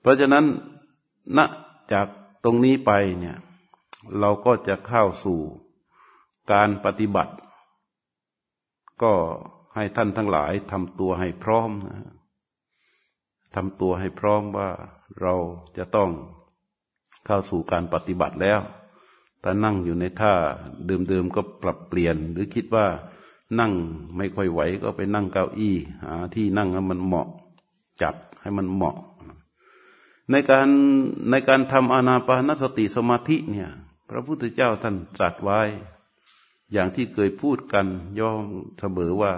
เพราะฉะนั้นณจากตรงนี้ไปเนี่ยเราก็จะเข้าสู่การปฏิบัติ ก็ให้ท่านทั้งหลายทำตัวให้พร้อมนะทำตัวให้พร้อมว่าเราจะต้องเข้าสู่การปฏิบัติแล้วถ้านั่งอยู่ในท่าเดิมๆก็ปรับเปลี่ยน หรือคิดว่านั่งไม่ค่อยไหวก็ไปนั่งเก้าอี้หาที่นั่งให้มันเหมาะ จัดให้มันเหมาะ ในการในการทำอานาปานสติสมาธิเนี่ยพระพุทธเจ้าท่านตรัสไว้ อย่างที่เคยพูดกันย่อมเสมอว่า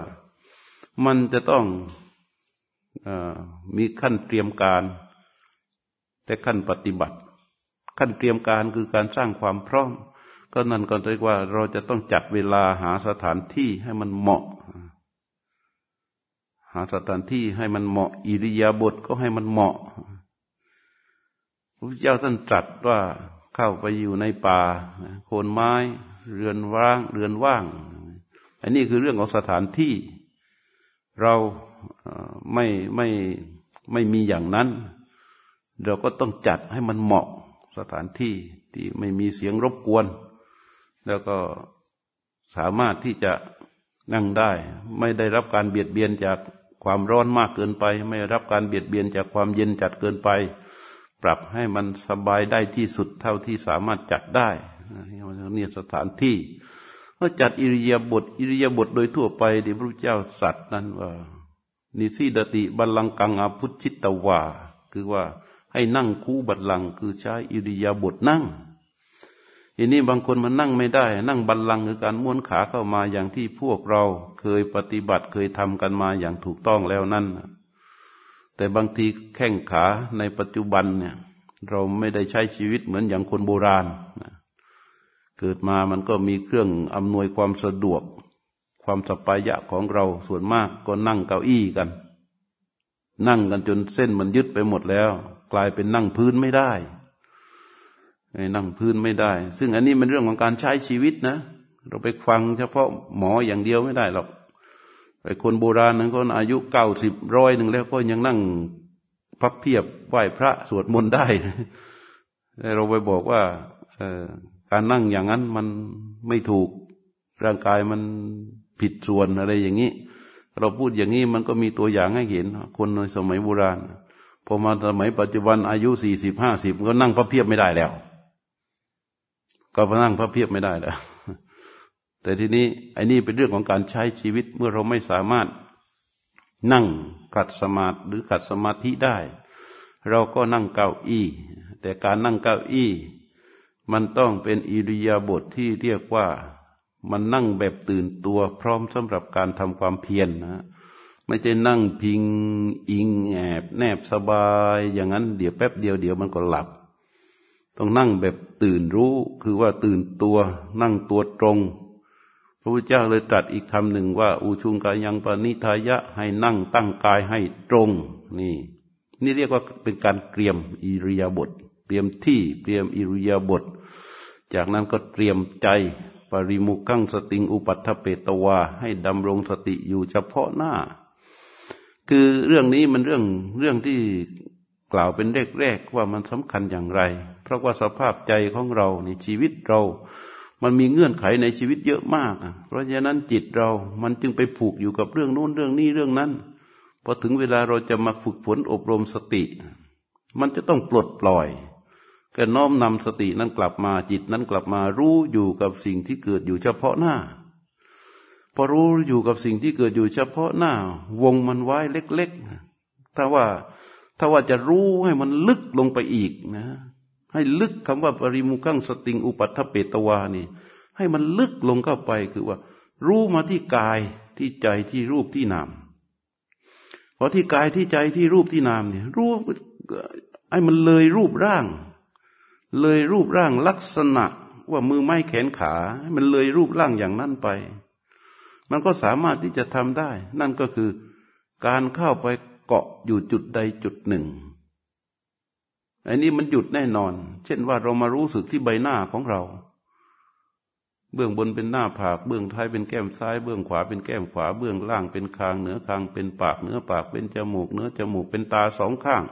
มันจะต้องอมีขั้นเตรียมการ แต่ขั้นปฏิบัติ ขั้นเตรียมการคือการสร้างความพร้อม ก็นั่นก็เรียกว่าเราจะต้องจัดเวลาหาสถานที่ให้มันเหมาะ หาสถานที่ให้มันเหมาะ อิริยาบถก็ให้มันเหมาะ พระเจ้าท่านตรัสว่าเข้าไปอยู่ในป่าโคนไม้ เรือนว่างเรือนว่าง อันนี้คือเรื่องของสถานที่ เราไม่ไม่ไม่มีอย่างนั้น เราก็ต้องจัดให้มันเหมาะสถานที่ที่ไม่มีเสียงรบกวน แล้วก็สามารถที่จะนั่งได้ ไม่ได้รับการเบียดเบียนจากความร้อนมากเกินไป ไม่รับการเบียดเบียนจากความเย็นจัดเกินไป ปรับให้มันสบายได้ที่สุดเท่าที่สามารถจัดได้เนี่ยสถานที่ก็จัดอิริยาบถอิริยาบถโดยทั่วไปที่พระเจ้าสัตว์นั้นว่า นิสีดติบัลลังกังอาพุชิตตวา คือว่าให้นั่งคู่บัลลังคือใช้อิริยาบถนั่งทีนี้บางคนมันนั่งไม่ได้ นั่งบัลลังคือการม้วนขาเข้ามาอย่างที่พวกเราเคยปฏิบัติเคยทำกันมาอย่างถูกต้องแล้วนั่น แต่บางทีแข้งขาในปัจจุบันเนี่ยเราไม่ได้ใช้ชีวิตเหมือนอย่างคนโบราณ เกิดมามันก็มีเครื่องอำนวยความสะดวก ความสปายะของเราส่วนมากก็นั่งเก้าอี้กัน นั่งกันจนเส้นมันยึดไปหมดแล้ว กลายเป็นนั่งพื้นไม่ได้นั่งพื้นไม่ได้ ซึ่งอันนี้มันเรื่องของการใช้ชีวิตนะ เราไปฟังเฉพาะหมออย่างเดียวไม่ได้หรอก ไอ้คนโบราณนั้นก็อายุเก้าสิบร้อยหนึ่งแล้วก็ยังนั่งพับเพียบไหว้พระสวดมนต์ได้เราไปบอกว่าการนั่งอย่างนั้นมันไม่ถูกร่างกายมันผิดส่วนอะไรอย่างนี้ เราพูดอย่างนี้มันก็มีตัวอย่างให้เห็น คนในสมัยโบราณพอมาสมัยปัจจุบันอายุสี่สิบห้าสิบก็นั่งพระเพียบไม่ได้แล้ว ก็นั่งพระเพียบไม่ได้แล้ว แต่ทีนี้ไอ้นี่เป็นเรื่องของการใช้ชีวิตเมื่อเราไม่สามารถนั่งขัดสมาธิหรือขัดสมาธิได้ เราก็นั่งเก้าอี้ แต่การนั่งเก้าอี้ มันต้องเป็นอิริยาบถทที่เรียกว่ามันนั่งแบบตื่นตัวพร้อมสำหรับการทำความเพียรนนะไม่ใช่นั่งพิงอิงแอบแนบสบาย อย่างนั้นเดี๋ยวแป๊บเดียวเดี๋ยวมันก็หลับ ต้องนั่งแบบตื่นรู้คือว่าตื่นตัว นั่งตัวตรง พระพุทธเจ้าเลยตรัสอีกคำหนึ่งว่า อุชุงกายังปณิทายะให้นั่งตั้งกายให้ตรง นี่ นี่เรียกว่าเป็นการเตรียมอิริยาบถเตรียมที่เตรียมอิริยาบถจากนั้นก็เตรียมใจปริมุขังสติงอุปัฏฐเปตวา ให้ดำรงสติอยู่เฉพาะหน้า คือเรื่องนี้มันเรื่องเรื่องที่กล่าวเป็นแรกๆว่ามันสำคัญอย่างไร เพราะว่าสภาพใจของเราในชีวิตเรา มันมีเงื่อนไขในชีวิตเยอะมาก เพราะฉะนั้นจิตเรา มันจึงไปผูกอยู่กับเรื่องโน้นเรื่องนี้เรื่องนั้น พอถึงเวลาเราจะมาฝึกฝนอบรมสติ มันจะต้องปลดปล่อยก็น้อมนำสตินั้นกลับมาจิตนั้นกลับมารู้อยู่กับสิ่งที่เกิดอยู่เฉพาะหน้า พอรู้อยู่กับสิ่งที่เกิดอยู่เฉพาะหน้า วงมันไว้เล็กๆถ้าว่าถ้าว่าจะรู้ให้มันลึกลงไปอีกนะ ให้ลึกคำว่าปริมุขังสติงอุปัฏฐเปตวานี่ ให้มันลึกลงเข้าไปคือว่า รู้มาที่กายที่ใจที่รูปที่นามพอที่กายที่ใจที่รูปที่นามเนี่ยรู้ให้มันเลยรูปร่าง เลยรูปร่างลักษณะว่ามือไม้แขนขา มันเลยรูปร่างอย่างนั้นไป มันก็สามารถที่จะทำได้ นั่นก็คือการเข้าไปเกาะอยู่จุดใดจุดหนึ่ง อันนี้มันหยุดแน่นอน เช่นว่าเรามารู้สึกที่ใบหน้าของเรา เบื้องบนเป็นหน้าผาก เบื้องท้ายเป็นแก้มซ้าย เบื้องขวาเป็นแก้มขวา เบื้องล่างเป็นคาง เหนือคางเป็นปาก เหนือปากเป็นจมูก เหนือจมูกเป็นตาสองข้าง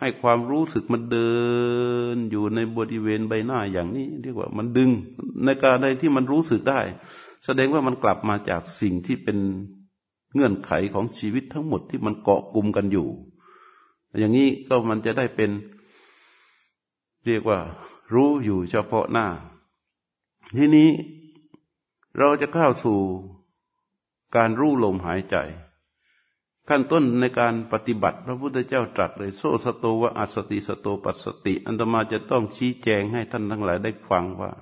ให้ความรู้สึกมันเดินอยู่ในบริเวณใบหน้าอย่างนี้ เรียกว่ามันดึง ในการใดที่มันรู้สึกได้ แสดงว่ามันกลับมาจากสิ่งที่เป็นเงื่อนไขของชีวิตทั้งหมดที่มันเกาะกลุ่มกันอยู่ อย่างนี้ก็มันจะได้เป็น เรียกว่ารู้อยู่เฉพาะหน้า ทีนี้เราจะเข้าสู่การรู้ลมหายใจ ขั้นต้นในการปฏิบัติ พระพุทธเจ้าตรัสเลยโซสโตวะอัสติสโตปัสสติ อันตมาจะต้องชี้แจงให้ท่านทั้งหลายได้ฟังว่า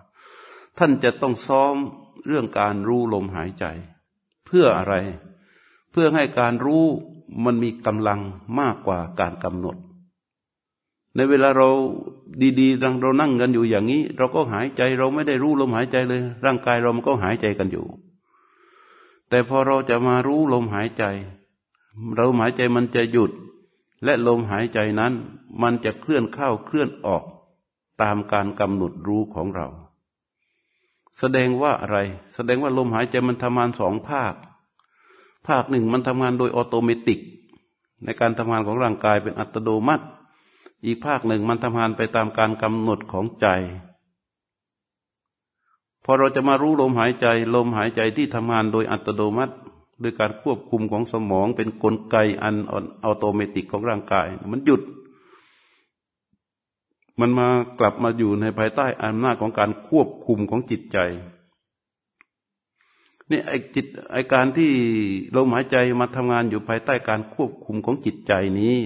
ท่านจะต้องซ้อมเรื่องการรู้ลมหายใจ เพื่ออะไร เพื่อให้การรู้มันมีกำลังมากกว่าการกำหนด ในเวลาเรา ดีๆเรานั่งกันอยู่อย่างนี้ เราก็หายใจเราไม่ได้รู้ลมหายใจเลย ร่างกายเรามันก็หายใจกันอยู่ แต่พอเราจะมารู้ลมหายใจลมหายใจมันจะหยุด และลมหายใจนั้น มันจะเคลื่อนเข้าเคลื่อนออก ตามการกำหนดรู้ของเรา แสดงว่าอะไร แสดงว่าลมหายใจมันทำงานสองภาค ภาคหนึ่งมันทำงานโดยออโตเมติก ในการทำงานของร่างกายเป็นอัตโนมัติ อีกภาคหนึ่งมันทำงานไปตามการกำหนดของใจ พอเราจะมารู้ลมหายใจ ลมหายใจที่ทำงานโดยอัตโนมัติโดยการควบคุมของสมองเป็นนกลไกอันอัตโนมัติของร่างกาย มันหยุด มันมากลับมาอยู่ในภายใต้อำนาจของการควบคุมของจิตใจนี่ไอ้จิตไอ้การที่ลมหายใจมาทำงานอยู่ภายใต้การควบคุมของจิตใจนี้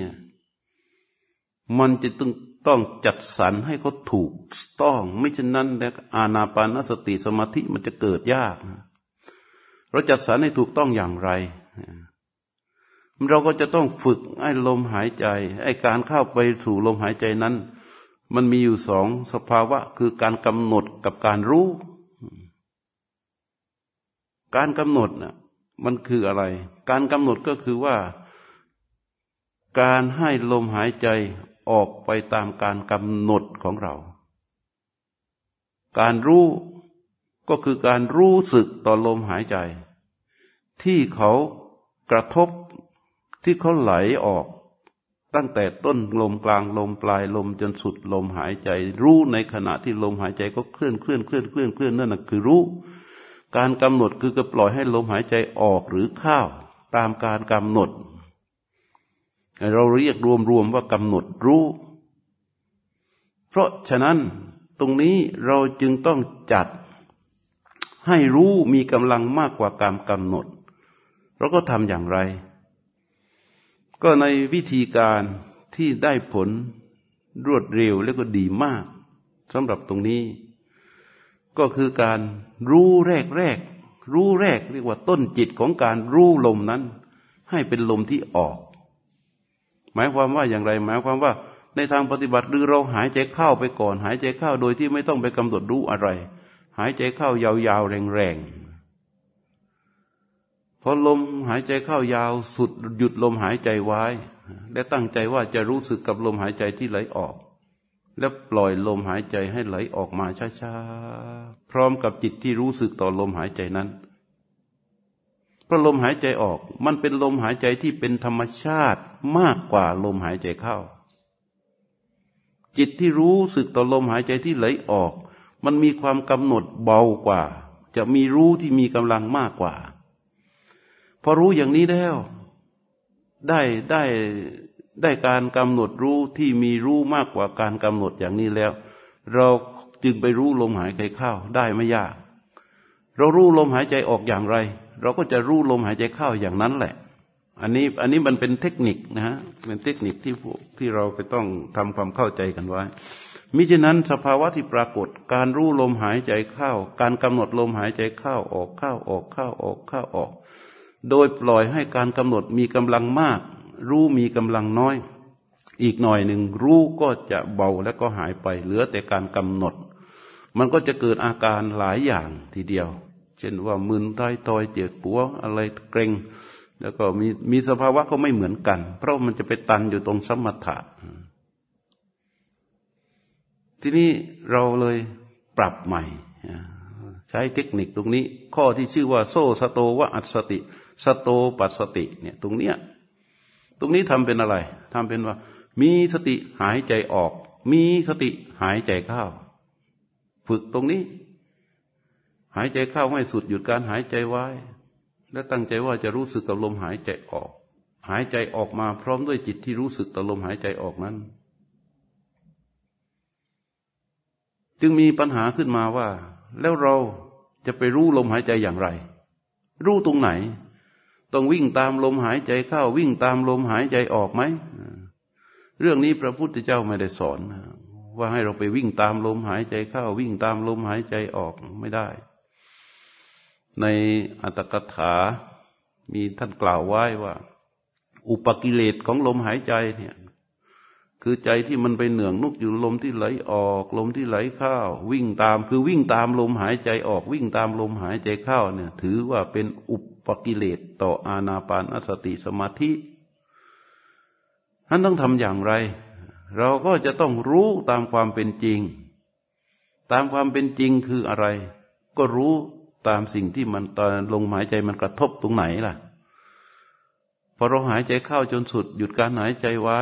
มันจะต้องต้องจัดสรรให้เขาถูกต้องไม่เช่นนั้นแล้วอาณาปานสติสมาธิมันจะเกิดยากเราจัดสรรให้ถูกต้องอย่างไร เราก็จะต้องฝึกให้ลมหายใจไอ้การเข้าไปสู่ลมหายใจนั้น มันมีอยู่สองสภาวะ คือการกำหนดกับการรู้ การกำหนดน่ะมันคืออะไร การกำหนดก็คือว่า การให้ลมหายใจ ออกไปตามการกำหนดของเรา การรู้ก็คือการรู้สึกต่อลมหายใจ ที่เขากระทบที่เขาไหลออก ตั้งแต่ต้นลมกลางลมปลายลมจนสุดลมหายใจ รู้ในขณะที่ลมหายใจก็เคลื่อนเคลื่อนเคลื่อนเคลื่อนเคลื่อนนั่นคือรู้ การกำหนดคือก็ปล่อยให้ลมหายใจออกหรือเข้าตามการกำหนด เราเรียกรวมๆว่ากำหนดรู้ เพราะฉะนั้นตรงนี้เราจึงต้องจัดให้รู้มีกำลังมากกว่าการกำหนด เราก็ทำอย่างไร ก็ในวิธีการที่ได้ผลรวดเร็วและก็ดีมากสำหรับตรงนี้ ก็คือการรู้แรกแรก รู้แรกเรียกว่าต้นจิตของการรู้ลมนั้น ให้เป็นลมที่ออก หมายความว่าอย่างไร หมายความว่า ในทางปฏิบัติหรือเราหายใจเข้าไปก่อน หายใจเข้าโดยที่ไม่ต้องไปกำหนดรู้อะไร หายใจเข้ายาวๆแรงๆพอลมหายใจเข้ายาวสุดหยุดลมหายใจไว้ และตั้งใจว่าจะรู้สึกกับลมหายใจที่ไหลออกแล้วปล่อยลมหายใจให้ไหลออกมาช้าๆ พร้อมกับจิตที่รู้สึกต่อลมหายใจนั้น พระลมหายใจออก มันเป็นลมหายใจที่เป็นธรรมชาติมากกว่าลมหายใจเข้า จิตที่รู้สึกต่อลมหายใจที่ไหลออก มันมีความกำหนดเบากว่า จะมีรู้ที่มีกำลังมากกว่า พอรู้อย่างนี้แล้ว ได้ได้ได้การกำหนดรู้ที่มีรู้มากกว่าการกำหนดอย่างนี้แล้ว เราจึงไปรู้ลมหายใจเข้าได้ไม่ยาก เรารู้ลมหายใจออกอย่างไร เราก็จะรู้ลมหายใจเข้าอย่างนั้นแหละ อันนี้อันนี้มันเป็นเทคนิคนะฮะเป็นเทคนิคที่ที่เราไปต้องทำความเข้าใจกันไว้มิฉะนั้นสภาวะที่ปรากฏการรู้ลมหายใจเข้า การกำหนดลมหายใจเข้าออกเข้าออกเข้าออกเข้าออก โดยปล่อยให้การกำหนดมีกำลังมาก รู้มีกำลังน้อย อีกหน่อยหนึ่งรู้ก็จะเบาและก็หายไปเหลือแต่การกำหนด มันก็จะเกิดอาการหลายอย่างทีเดียว เช่นว่ามึนท้ายตอยเจ็บปัวอะไรเกรงแล้วก็มีมีสภาวะก็ไม่เหมือนกัน เพราะมันจะไปตันอยู่ตรงสมถะ ทีนี้เราเลยปรับใหม่ ใช้เทคนิคตรงนี้ ข้อที่ชื่อว่า โซสโตวะอัสติ สโตปัสสติเนี่ยตรงเนี้ยตรงนี้ทำเป็นอะไรทำเป็นว่า มีสติหายใจออก มีสติหายใจเข้า ฝึกตรงนี้ หายใจเข้าให้สุดหยุดการหายใจไว้ และตั้งใจว่าจะรู้สึกกับลมหายใจออก หายใจออกมาพร้อมด้วยจิตที่รู้สึกต่อลมหายใจออกนั้น จึงมีปัญหาขึ้นมาว่า แล้วเราจะไปรู้ลมหายใจอย่างไร รู้ตรงไหน ต้องวิ่งตามลมหายใจเข้า วิ่งตามลมหายใจออกไหมเรื่องนี้พระพุทธเจ้าไม่ได้สอนว่าให้เราไปวิ่งตามลมหายใจเข้า วิ่งตามลมหายใจออกไม่ได้ ในอัตถกถา มีท่านกล่าวไว้ว่า อุปกิเลสของลมหายใจเนี่ยคือใจที่มันไปเหนื่องนุกอยู่ลมที่ไหลออกลมที่ไหลเข้าวิ่งตามคือวิ่งตามลมหายใจออกวิ่งตามลมหายใจเข้าเนี่ยถือว่าเป็นอุปกิเลสต่ออาณาปานสติสมาธิท่านต้องทำอย่างไร เราก็จะต้องรู้ตามความเป็นจริง ตามความเป็นจริงคืออะไร ก็รู้ ตามสิ่งที่มันตอนลงหายใจมันกระทบตรงไหนล่ะพอเราหายใจเข้าจนสุด หยุดการหายใจไว้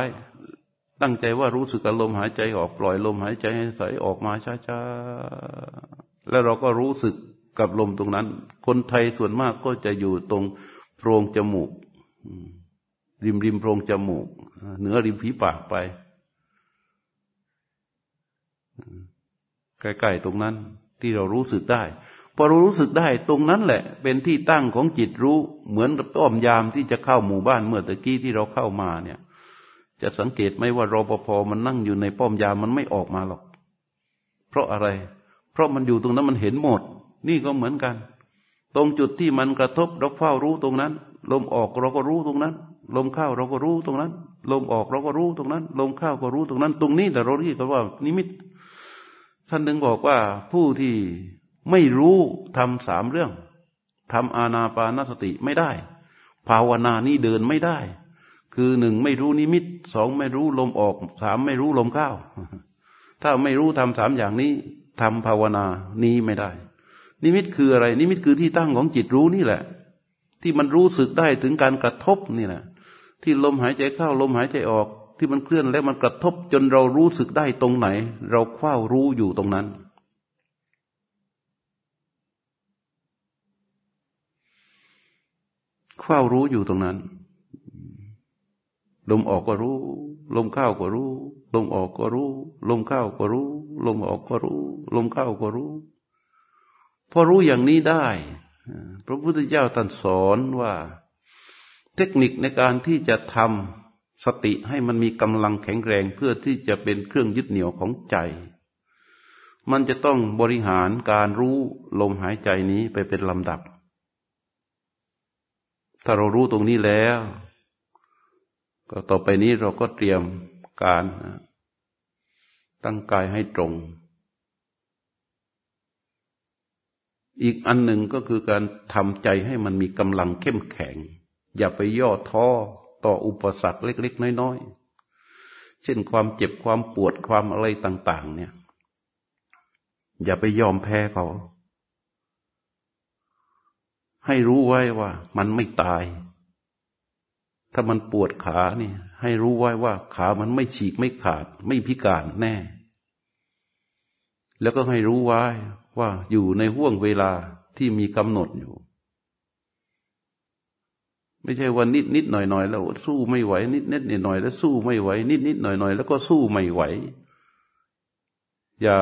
ตั้งใจว่ารู้สึกกับลมหายใจออกปล่อยลมหายใจให้ใสออกมาช้าๆแล้วเราก็รู้สึกกับลมตรงนั้น คนไทยส่วนมากก็จะอยู่ตรงโพรงจมูก ริมริมโพรงจมูก เหนือริมฝีปากไปใกล้ๆตรงนั้นที่เรารู้สึกได้ พอเรารู้สึกได้ตรงนั้นแหละ เป็นที่ตั้งของจิตรู้ เหมือนกับต้อมยามที่จะเข้าหมู่บ้านเมื่อตะกี้ที่เราเข้ามาเนี่ย จะสังเกตไหมว่ารปภมันนั่งอยู่ในป้อมยามมันไม่ออกมาหรอก เพราะอะไร เพราะมันอยู่ตรงนั้นมันเห็นหมด นี่ก็เหมือนกัน ตรงจุดที่มันกระทบเราเฝ้ารู้ตรงนั้น ลมออกเราก็รู้ตรงนั้น ลมเข้าเราก็รู้ตรงนั้น ลมออกเราก็รู้ตรงนั้น ลมเข้าก็รู้ตรงนั้น ตรงนี้แต่เราเรียกกันว่านิมิต ท่านถึงบอกว่าผู้ที่ ไม่รู้ทำสามเรื่องทำอาณาปานสติไม่ได้ ภาวนานี้เดินไม่ได้ คือหนึ่งไม่รู้นิมิตสองไม่รู้ลมออกสามไม่รู้ลมเข้า ถ้าไม่รู้ทำสามอย่างนี้ทำภาวนานี้ไม่ได้ นิมิตคืออะไร นิมิตคือที่ตั้งของจิตรู้นี่แหละ ที่มันรู้สึกได้ถึงการกระทบนี่แหละที่ลมหายใจเข้าลมหายใจออก ที่มันเคลื่อนแล้วมันกระทบจนเรารู้สึกได้ตรงไหน เราเฝ้ารู้อยู่ตรงนั้น เฝ้ารู้อยู่ตรงนั้น ลมออกก็รู้ ลมเข้าก็รู้ ลมออกก็รู้ ลมเข้าก็รู้ ลมออกก็รู้ ลมเข้าก็รู้ พอรู้อย่างนี้ได้ พระพุทธเจ้าตรัสสอนว่า เทคนิคในการที่จะทำสติให้มันมีกำลังแข็งแรงเพื่อที่จะเป็นเครื่องยึดเหนี่ยวของใจ มันจะต้องบริหารการรู้ลมหายใจนี้ไปเป็นลำดับ ถ้าเรารู้ตรงนี้แล้ว ก็ต่อไปนี้เราก็เตรียมการตั้งกายให้ตรง อีกอันหนึ่งก็คือการทำใจให้มันมีกำลังเข้มแข็ง อย่าไปย่อท้อต่ออุปสรรคเล็ก ๆ น้อย ๆ เช่นความเจ็บความปวดความอะไรต่าง ๆ เนี่ย อย่าไปยอมแพ้เขา ให้รู้ไว้ว่ามันไม่ตาย ถ้ามันปวดขาเนี่ย ให้รู้ไว้ว่าขามันไม่ฉีกไม่ขาด ไม่พิการแน่ แล้วก็ให้รู้ไว้ว่าอยู่ในห่วงเวลาที่มีกำหนดอยู่ ไม่ใช่วันนิดนิดหน่อยหน่อยแล้วสู้ไม่ไหว นิดนิดหน่อยแล้วสู้ไม่ไหว นิดนิดหน่อยหน่อยแล้วก็สู้ไม่ไหว อย่า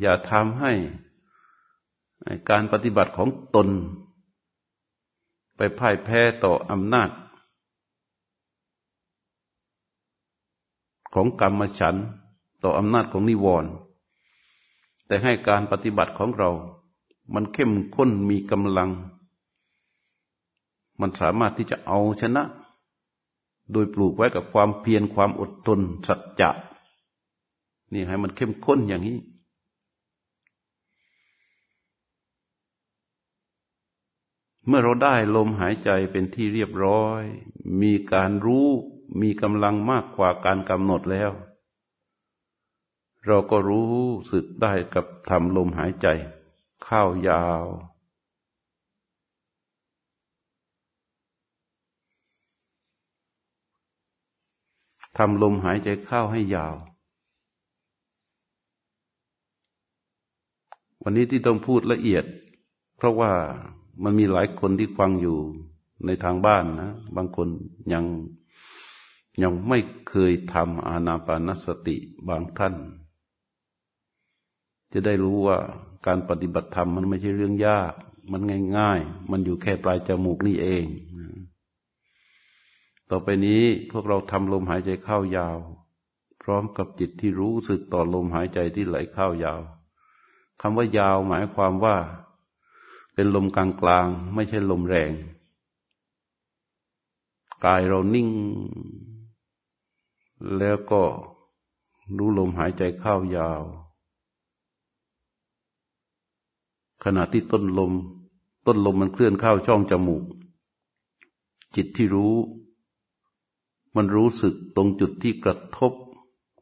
อย่าทำให้การปฏิบัติของตน ไปพ่ายแพ้ต่ออำนาจ ของกรรมฉัน ต่ออำนาจของนิวรณ์แต่ให้การปฏิบัติของเรา มันเข้มข้นมีกำลัง มันสามารถที่จะเอาชนะ โดยปลูกไว้กับความเพียรความอดทนสัจจะนี่ให้มันเข้มข้นอย่างนี้ เมื่อเราได้ลมหายใจเป็นที่เรียบร้อย มีการรู้มีกำลังมากกว่าการกำหนดแล้ว เราก็รู้สึกได้กับทำลมหายใจ เข้ายาว ทำลมหายใจเข้าให้ยาว วันนี้ที่ต้องพูดละเอียด เพราะว่า มันมีหลายคนที่ฟังอยู่ในทางบ้านนะ บางคนยังยังไม่เคยทำอานาปานสติบางท่าน จะได้รู้ว่าการปฏิบัติธรรมมันไม่ใช่เรื่องยาก มันง่าย ๆ มันอยู่แค่ปลายจมูกนี่เอง ต่อไปนี้พวกเราทำลมหายใจเข้ายาว พร้อมกับจิตที่รู้สึกต่อลมหายใจที่ไหลเข้ายาวคำว่ายาวหมายความว่า เป็นลมกลางๆ ไม่ใช่ลมแรง กายเรานิ่ง แล้วก็รู้ลมหายใจเข้ายาว ขณะที่ต้นลม ต้นลมมันเคลื่อนเข้าช่องจมูก จิตที่รู้ มันรู้สึกตรงจุดที่กระทบ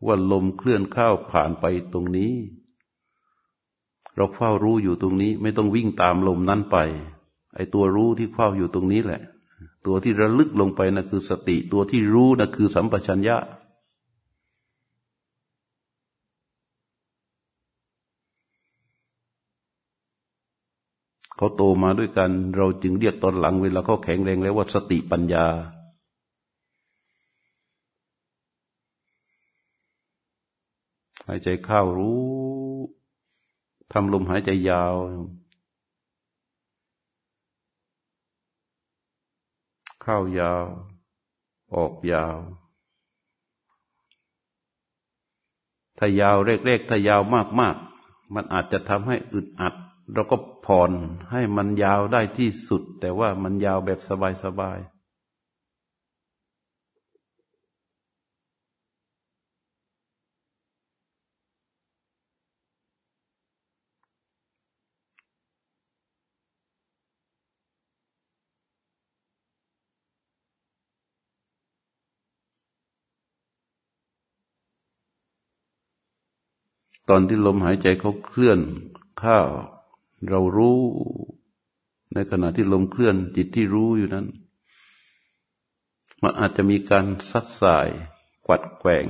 ว่าลมเคลื่อนเข้าผ่านไปตรงนี้ เราเฝ้ารู้อยู่ตรงนี้ ไม่ต้องวิ่งตามลมนั้นไป ไอตัวรู้ที่เฝ้าอยู่ตรงนี้แหละ ตัวที่ระลึกลงไปนะ่ะคือสติ ตัวที่รู้นะ่ะคือสัมปชัญญะเขาโตมาด้วยกัน เราจึงเรียกตอนหลังเวลาเขาแข็งแรงแล้วว่าสติปัญญา หายใจเข้ารู้ ทำลมหายใจยาว เข้ายาว ออกยาว ถ้ายาวเล็กๆถ้ายาวมากๆ มันอาจจะทำให้อึดอัด เราก็ผ่อนให้มันยาวได้ที่สุด แต่ว่ามันยาวแบบสบายๆ ตอนที่ลมหายใจเขาเคลื่อนข้าวเรารู้ ในขณะที่ลมเคลื่อนจิตที่รู้อยู่นั้น มันอาจจะมีการซัดสาย กวัดแกว่ง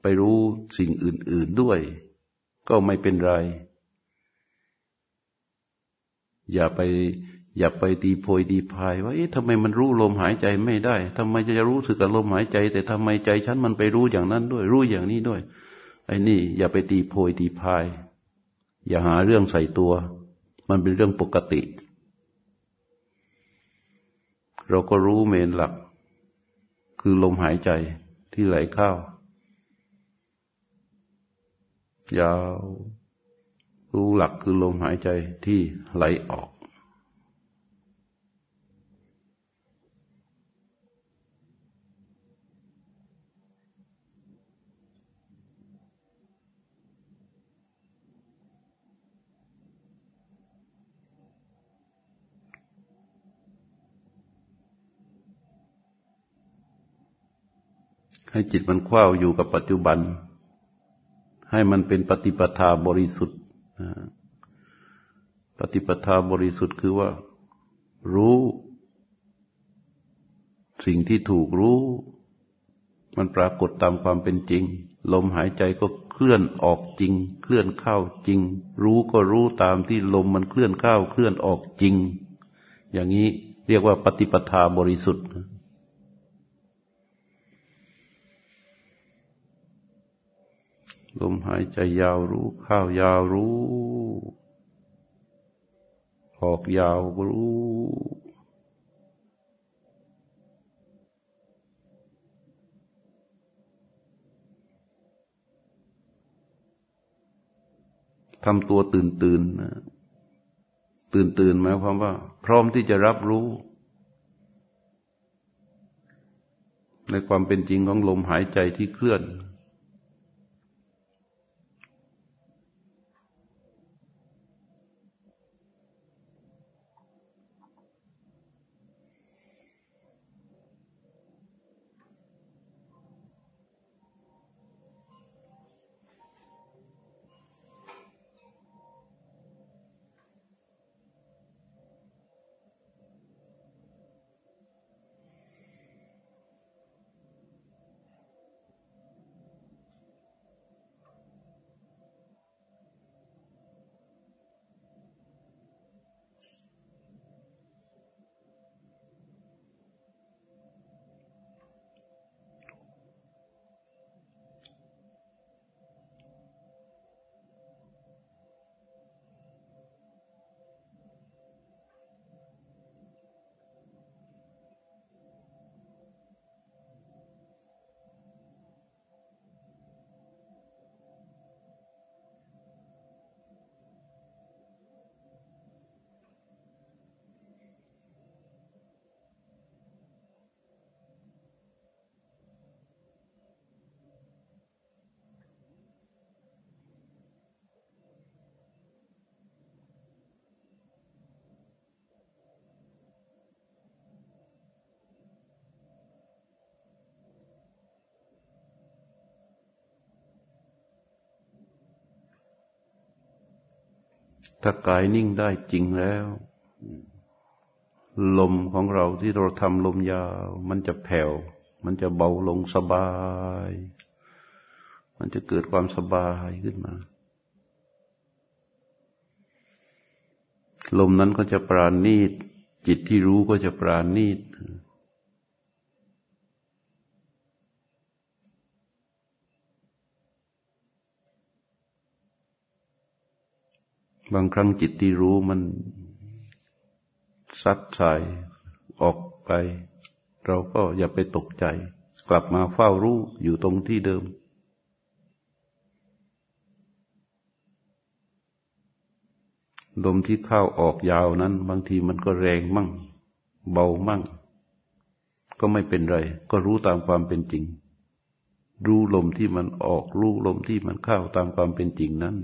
ไปรู้สิ่งอื่น ๆด้วย ก็ไม่เป็นไร อย่าไป อย่าไปตีโพยตีพายว่าเอ๊ะทำไมมันรู้ลมหายใจไม่ได้ทำไมจะรู้สึกกับลมหายใจ แต่ทำไมใจฉันมันไปรู้อย่างนั้นด้วย รู้อย่างนี้ด้วย ไอ้นี่ อย่าไปตีโพยตีพาย อย่าหาเรื่องใส่ตัว มันเป็นเรื่องปกติ เราก็รู้เมนหลัก คือลมหายใจที่ไหลเข้ายาวรู้หลักคือลมหายใจที่ไหลออก ให้จิตมันคว้าอยู่กับปัจจุบัน ให้มันเป็นปฏิปทาบริสุทธิ์ปฏิปทาบริสุทธิ์คือว่า รู้ สิ่งที่ถูกรู้ มันปรากฏตามความเป็นจริง ลมหายใจก็เคลื่อนออกจริง เคลื่อนเข้าจริง รู้ก็รู้ตามที่ลมมันเคลื่อนเข้า เคลื่อนออกจริง อย่างนี้เรียกว่าปฏิปทาบริสุทธิ์ ลมหายใจยาวรู้ข้าวยาวรู้ออกยาวรู้ ทำตัวตื่นตื่นนะตื่นตื่นหมายความว่า พร้อมที่จะรับรู้ ในความเป็นจริงของลมหายใจที่เคลื่อน ถ้ากายนิ่งได้จริงแล้ว ลมของเราที่เราทำลมยาว มันจะแผ่ว มันจะเบาลงสบาย มันจะเกิดความสบายขึ้นมา ลมนั้นก็จะปราณีตจิตที่รู้ก็จะปราณีต บางครั้งจิตที่รู้มันซัดสายออกไป เราก็อย่าไปตกใจ กลับมาเฝ้ารู้อยู่ตรงที่เดิม ลมที่เข้าออกยาวนั้น บางทีมันก็แรงมั่ง เบามั่ง ก็ไม่เป็นไร ก็รู้ตามความเป็นจริง รู้ลมที่มันออกรู้ลมที่มันเข้าตามความเป็นจริงนั้น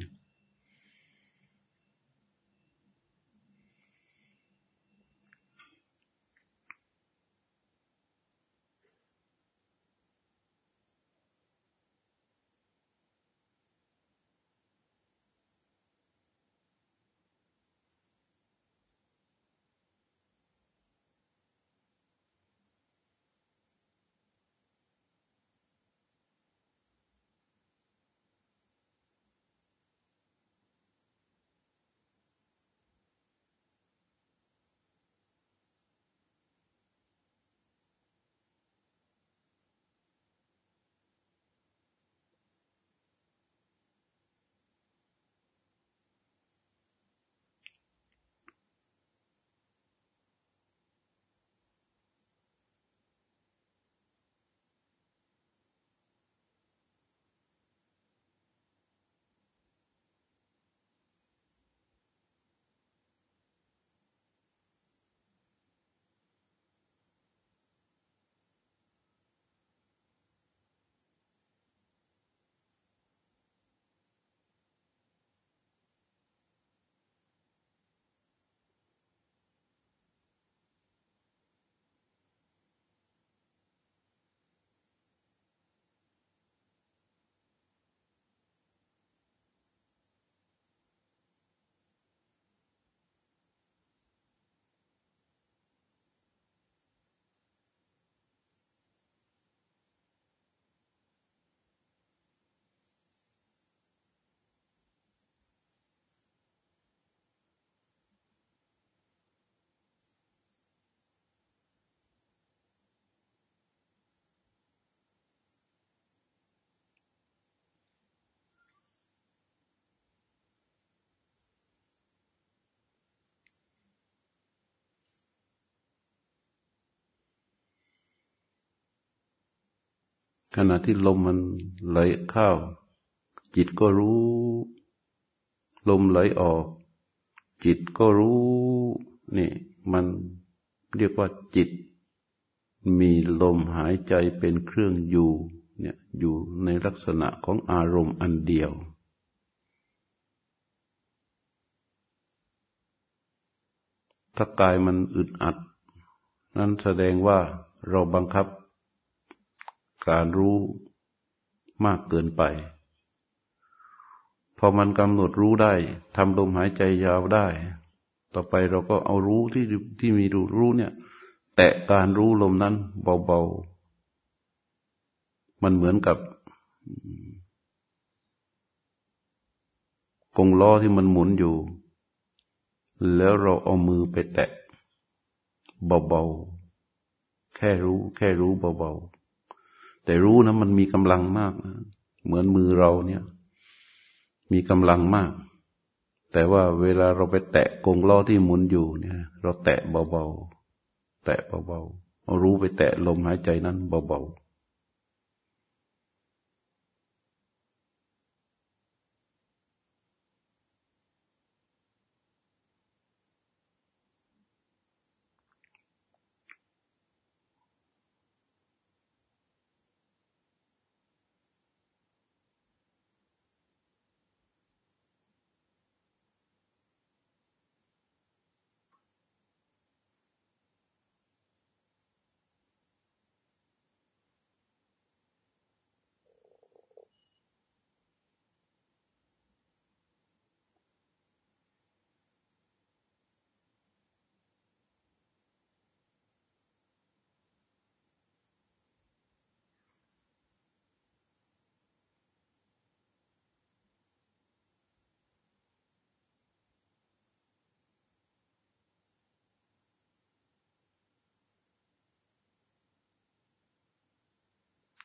ขณะที่ลมมันไหลเข้า จิตก็รู้ ลมไหลออก จิตก็รู้นี่มันเรียกว่าจิต มีลมหายใจเป็นเครื่องอยู่เนี่ยอยู่ในลักษณะของอารมณ์อันเดียว ถ้ากายมันอึดอัด นั้นแสดงว่าเราบังคับ การรู้มากเกินไป พอมันกำหนดรู้ได้ทำลมหายใจยาวได้ ต่อไปเราก็เอารู้ที่ที่มีรู้รู้เนี่ย แตะการรู้ลมนั้นเบาๆ มันเหมือนกับกงล้อที่มันหมุนอยู่ แล้วเราเอามือไปแตะเบาๆ แค่รู้แค่รู้เบาๆ แต่รู้นะมันมีกำลังมากนะเหมือนมือเราเนี่ย มีกำลังมาก แต่ว่าเวลาเราไปแตะกงล้อที่หมุนอยู่เนี่ย เราแตะเบาๆแตะเบาๆรู้ไปแตะลมหายใจนั้นเบาๆ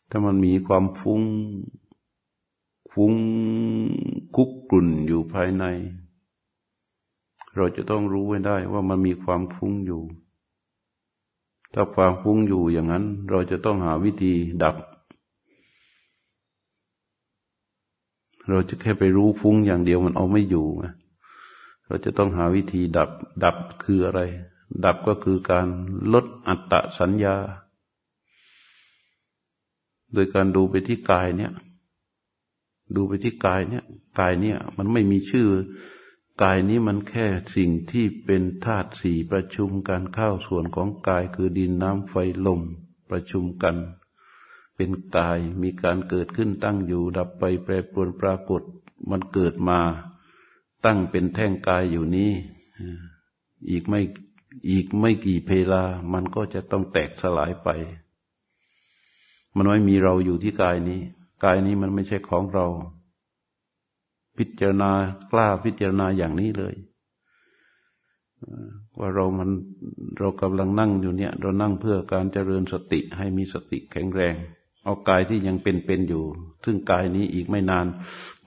ถ้ามันมีความฟุ้ง ฟุ้งคุกกลุ่นอยู่ภายใน เราจะต้องรู้ไว้ได้ว่ามันมีความฟุ้งอยู่ ถ้าความฟุ้งอยู่อย่างนั้น เราจะต้องหาวิธีดับ เราจะแค่ไปรู้ฟุ้งอย่างเดียวมันเอาไม่อยู่เราจะต้องหาวิธีดับ ดับคืออะไร ดับก็คือการลดอัตตสัญญา โดยการดูไปที่กายเนี่ย ดูไปที่กายเนี่ย กายเนี่ย มันไม่มีชื่อ กายนี้มันแค่สิ่งที่เป็นธาตุสี่ประชุมกันเข้าส่วนของกายคือดินน้ำไฟลมประชุมกัน เป็นกายมีการเกิดขึ้นตั้งอยู่ดับไปแปรปรวนปรากฏ มันเกิดมา ตั้งเป็นแท่งกายอยู่นี้ อีกไม่อีกไม่กี่เพลา มันก็จะต้องแตกสลายไป มันไม่มีเราอยู่ที่กายนี้ กายนี้มันไม่ใช่ของเรา พิจารณากล้าพิจารณาอย่างนี้เลย ว่าเรามันเรากำลังนั่งอยู่เนี่ย เรานั่งเพื่อการเจริญสติให้มีสติแข็งแรง เอากายที่ยังเป็นเป็นอยู่ ซึ่งกายนี้อีกไม่นาน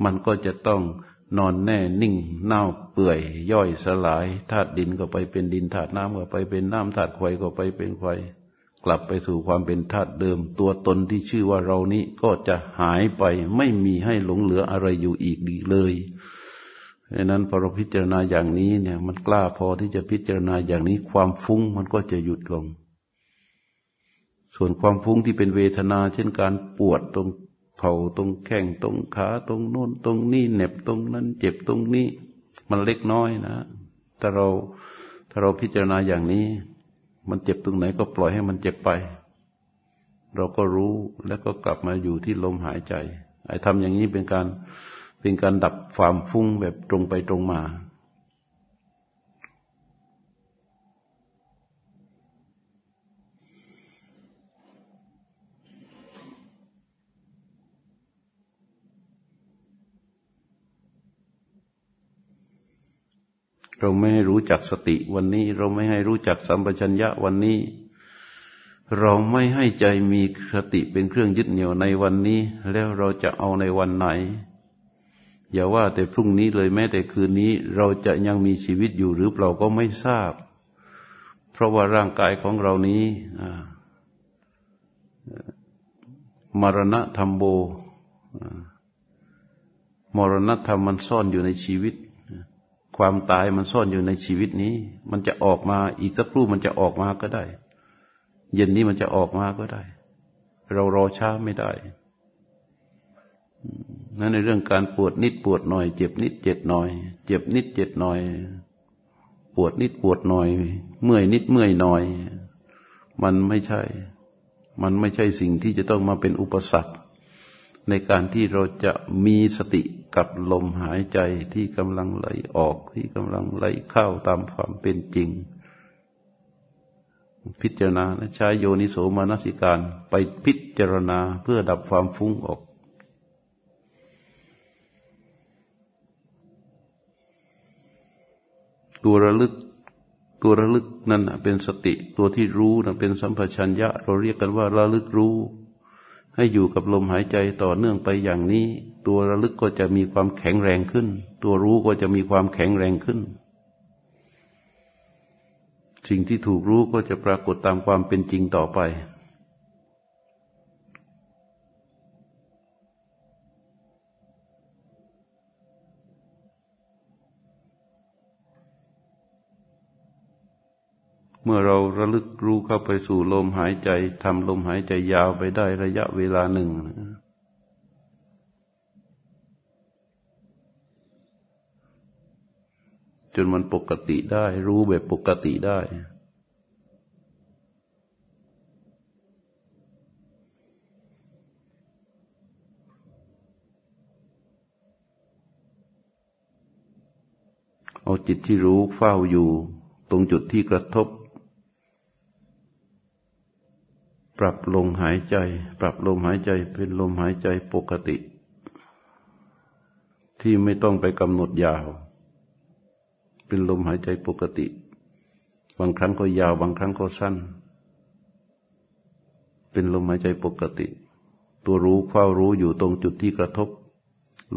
มันก็จะต้องนอนแน่นิ่ง เน่าเปื่อย ย่อยสลายธาตุดินก็ไปเป็นดินธาตุน้ำก็ไปเป็นน้ำธาตุไฟก็ไปเป็นไฟ กลับไปสู่ความเป็นธาตุเดิม ตัวตนที่ชื่อว่าเรานี้ก็จะหายไปไม่มีให้หลงเหลืออะไรอยู่อีกดีเลยดังนั้นพอเราพิจารณาอย่างนี้เนี่ย มันกล้าพอที่จะพิจารณาอย่างนี้ ความฟุ้งมันก็จะหยุดลง ส่วนความฟุ้งที่เป็นเวทนา เช่นการปวดตรงเข่าตรงแข้งตรงขาตรงโน้นตรงนี้เหน็บตรงนั้น เจ็บตรงนี้ มันเล็กน้อยนะถ้าเราถ้าเราพิจารณาอย่างนี้ มันเจ็บตรงไหนก็ปล่อยให้มันเจ็บไป เราก็รู้แล้วก็กลับมาอยู่ที่ลมหายใจไอ้ทำอย่างนี้เป็นการเป็นการดับความฟุ้งแบบตรงไปตรงมา เราไม่ให้รู้จักสติวันนี้ เราไม่ให้รู้จักสัมปชัญญะวันนี้ เราไม่ให้ใจมีสติเป็นเครื่องยึดเหนี่ยวในวันนี้ แล้วเราจะเอาในวันไหน อย่าว่าแต่พรุ่งนี้เลยแม้แต่คืนนี้ เราจะยังมีชีวิตอยู่หรือเปล่าก็ไม่ทราบ เพราะว่าร่างกายของเรานี้มรณะธรรมโบมรณะธรรมมันซ่อนอยู่ในชีวิต ความตายมันซ่อนอยู่ในชีวิตนี้ มันจะออกมาอีกสักครู่มันจะออกมาก็ได้ เย็นนี้มันจะออกมาก็ได้ เรารอช้าไม่ได้นั่นในเรื่องการปวดนิดปวดหน่อย เจ็บนิดเจ็บหน่อย เจ็บนิดเจ็บหน่อย ปวดนิดปวดหน่อย เมื่อยนิดเมื่อยหน่อย มันไม่ใช่ มันไม่ใช่สิ่งที่จะต้องมาเป็นอุปสรรค ในการที่เราจะมีสติกับลมหายใจที่กำลังไหลออกที่กำลังไหลเข้าตามความเป็นจริง พิจารณาใช้โยนิโสมนสิการไปพิจารณาเพื่อดับความฟุ้งออกตัวระลึกตัวระลึกนั่นเป็นสติ ตัวที่รู้นั่นเป็นสัมปชัญญะ เราเรียกกันว่าระลึกรู้ ให้อยู่กับลมหายใจต่อเนื่องไปอย่างนี้ ตัวระลึกก็จะมีความแข็งแรงขึ้น ตัวรู้ก็จะมีความแข็งแรงขึ้น สิ่งที่ถูกรู้ก็จะปรากฏตามความเป็นจริงต่อไป มื่อเราระลึกรู้เข้าไปสู่ลมหายใจทำลมหายใจยาวไปได้ระยะเวลาหนึ่ง จนมันปกติได้ รู้แบบปกติได้ เอาจิตที่รู้เฝ้าอยู่ตรงจุดที่กระทบ ปรับลมหายใจ ปรับลมหายใจเป็นลมหายใจปกติ ที่ไม่ต้องไปกำหนดยาว เป็นลมหายใจปกติ บางครั้งก็ยาว บางครั้งก็สั้น เป็นลมหายใจปกติ ตัวรู้เฝ้ารู้อยู่ตรงจุดที่กระทบ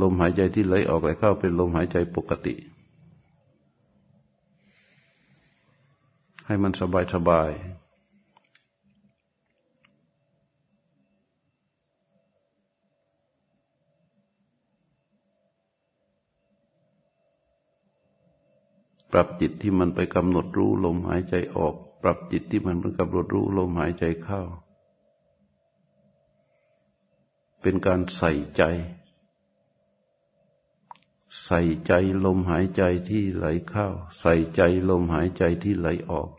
ลมหายใจที่ไหลออกไหลเข้าเป็นลมหายใจปกติ ให้มันสบายสบาย ปรับจิตที่มันไปกำหนดรู้ลมหายใจออก ปรับจิตที่มันไปกำหนดรู้ลมหายใจเข้า เป็นการใส่ใจ ใส่ใจลมหายใจที่ไหลเข้า ใส่ใจลมหายใจที่ไหลออก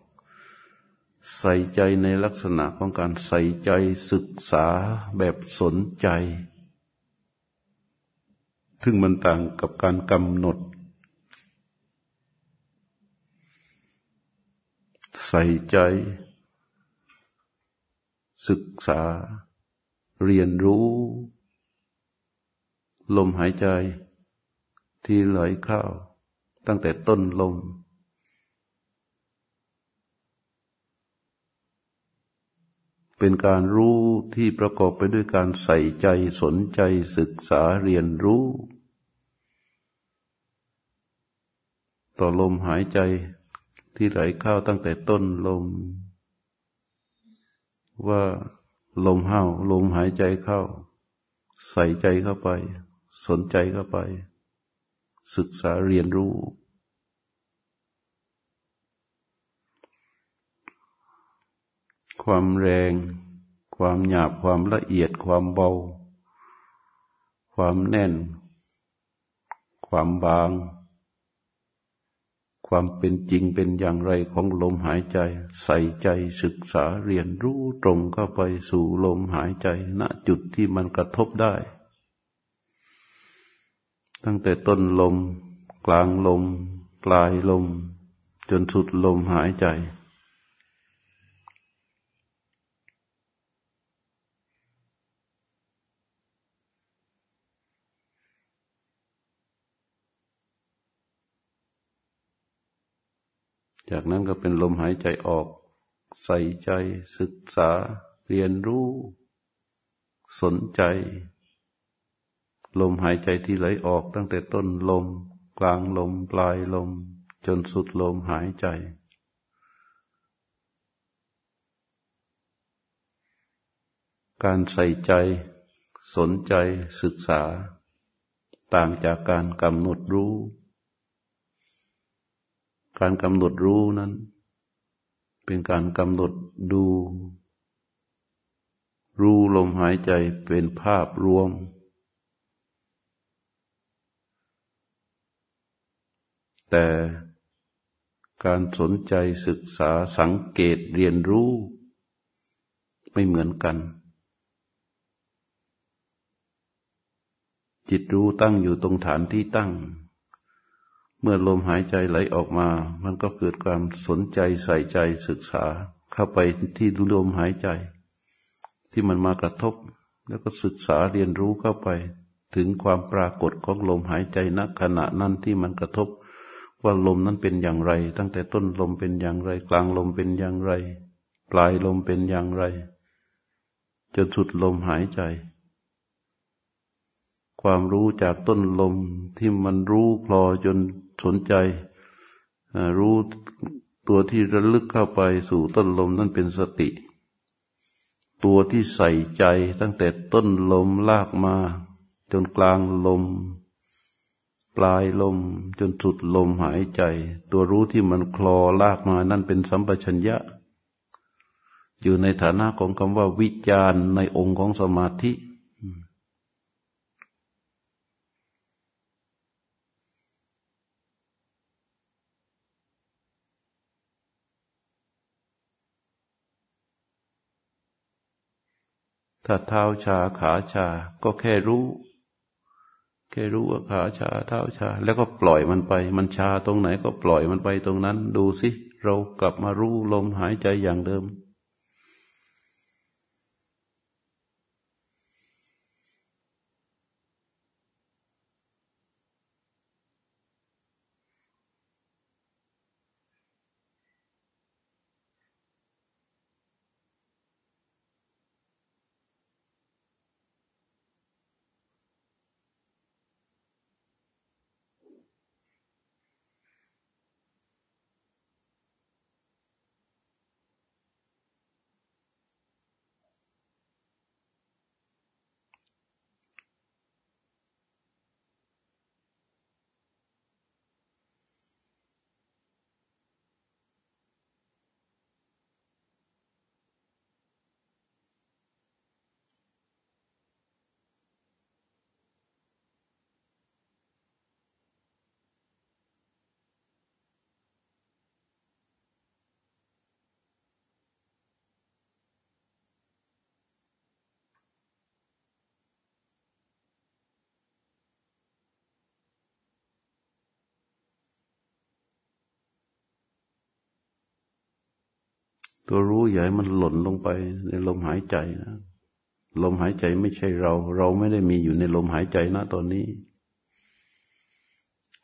ใส่ใจในลักษณะของการใส่ใจศึกษาแบบสนใจซึ่งมันต่างกับการกำหนด ใส่ใจ ศึกษา เรียนรู้ ลมหายใจที่ไหลเข้า ตั้งแต่ต้นลม เป็นการรู้ที่ประกอบไปด้วยการใส่ใจสนใจศึกษาเรียนรู้ ต่อลมหายใจ ที่ไหลเข้าตั้งแต่ต้นลม ว่าลมห้าวลมหายใจเข้า ใส่ใจเข้าไป สนใจเข้าไป ศึกษาเรียนรู้ ความแรง ความหยาบความละเอียดความเบา ความแน่น ความบาง ความเป็นจริงเป็นอย่างไรของลมหายใจ ใส่ใจศึกษาเรียนรู้ตรงเข้าไปสู่ลมหายใจ ณจุดที่มันกระทบได้ ตั้งแต่ต้นลม กลางลม ปลายลม จนสุดลมหายใจ จากนั้นก็เป็นลมหายใจออก ใส่ใจศึกษา เรียนรู้ สนใจ ลมหายใจที่ไหลออกตั้งแต่ต้นลม กลางลมปลายลม จนสุดลมหายใจการใส่ใจ สนใจศึกษา ต่างจากการกำหนดรู้ การกำหนดรู้นั้น เป็นการกำหนดดู รู้ลมหายใจเป็นภาพรวม แต่การสนใจศึกษาสังเกตเรียนรู้ ไม่เหมือนกัน จิตรู้ตั้งอยู่ตรงฐานที่ตั้ง เมื่อลมหายใจไหลออกมา มันก็เกิดความสนใจใส่ใจศึกษา เข้าไปที่ลมหายใจ ที่มันมากระทบ แล้วก็ศึกษาเรียนรู้เข้าไป ถึงความปรากฏของลมหายใจณขณะนั้นที่มันกระทบ ว่าลมนั้นเป็นอย่างไร ตั้งแต่ต้นลมเป็นอย่างไร กลางลมเป็นอย่างไร ปลายลมเป็นอย่างไร จนสุดลมหายใจความรู้จากต้นลมที่มันรู้พลอจน สนใจรู้ตัวที่ระลึกเข้าไปสู่ต้นลมนั่นเป็นสติ ตัวที่ใส่ใจตั้งแต่ต้นลมลากมา จนกลางลม ปลายลมจนสุดลมหายใจ ตัวรู้ที่มันคลอลากมานั่นเป็นสัมปชัญญะ อยู่ในฐานะของคำว่าวิจารในองค์ของสมาธิ ถ้าเท้าชาขาชา ก็แค่รู้ แค่รู้ว่าขาชาเท้าชา แล้วก็ปล่อยมันไป มันชาตรงไหนก็ปล่อยมันไปตรงนั้น ดูสิ เรากลับมารู้ลมหายใจอย่างเดิม ตัวรู้ใหญ่มันหล่นลงไปในลมหายใจนะ ลมหายใจไม่ใช่เรา เราไม่ได้มีอยู่ในลมหายใจนะตอนนี้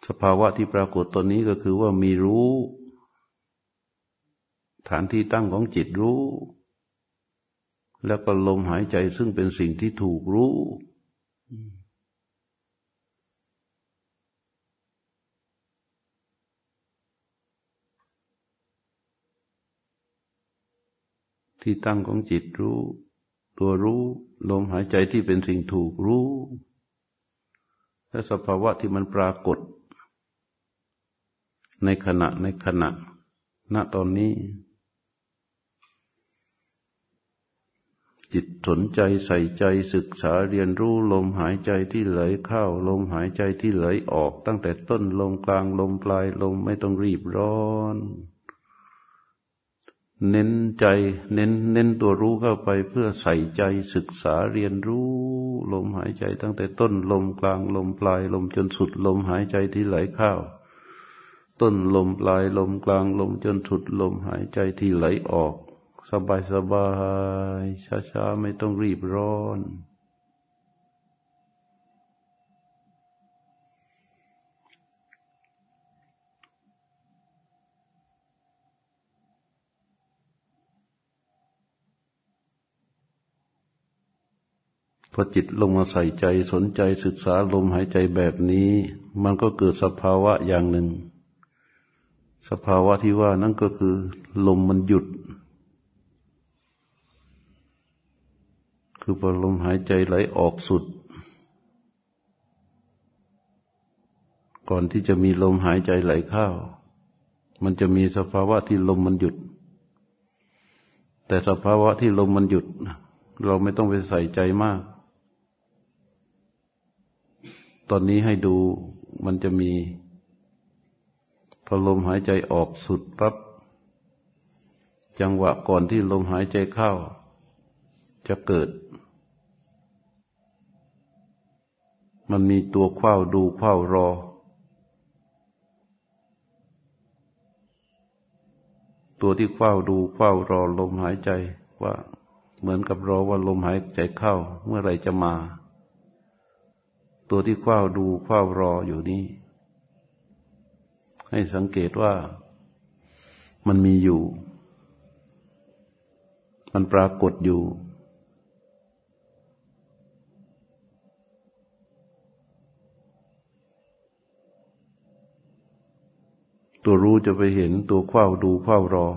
สภาวะที่ปรากฏตอนนี้ก็คือว่ามีรู้ ฐานที่ตั้งของจิตรู้ แล้วก็ลมหายใจซึ่งเป็นสิ่งที่ถูกรู้ ที่ตั้งของจิตรู้ ตัวรู้ลมหายใจที่เป็นสิ่งถูกรู้ และสภาวะที่มันปรากฏ ในขณะในขณะ ณตอนนี้ จิตสนใจใส่ใจศึกษาเรียนรู้ลมหายใจที่ไหลเข้าลมหายใจที่ไหลออกตั้งแต่ต้นลมกลางลมปลายลมไม่ต้องรีบร้อน เน้นใจ เน้นเน้นตัวรู้เข้าไปเพื่อใส่ใจศึกษาเรียนรู้ ลมหายใจตั้งแต่ต้นลมกลางลมปลายลมจนสุดลมหายใจที่ไหลเข้าต้นลมปลายลมกลางลมจนสุดลมหายใจที่ไหลออก สบายสบายช้าๆ ไม่ต้องรีบร้อน อจิตลงมาใส่ใจสนใจศึกษาลมหายใจแบบนี้ มันก็เกิดสภาวะอย่างหนึ่ง สภาวะที่ว่านั่นก็คือ ลมมันหยุด คือพอลมหายใจไหลออกสุด ก่อนที่จะมีลมหายใจไหลเข้ามันจะมีสภาวะที่ลมมันหยุด แต่สภาวะที่ลมมันหยุด เราไม่ต้องไปใส่ใจมาก ตอนนี้ให้ดูมันจะมี พอลมหายใจออกสุดปั๊บจังหวะก่อนที่ลมหายใจเข้า จะเกิด มันมีตัวเฝ้าดูเฝ้ารอ ตัวที่เฝ้าดูเฝ้ารอลมหายใจว่า เหมือนกับรอว่าลมหายใจเข้า เมื่อไรจะมา ตัวที่เฝ้าดูเฝ้ารออยู่นี้ ให้สังเกตว่ามันมีอยู่ มันปรากฏอยู่ ตัวรู้จะไปเห็นตัวเฝ้าดูเฝ้ารอ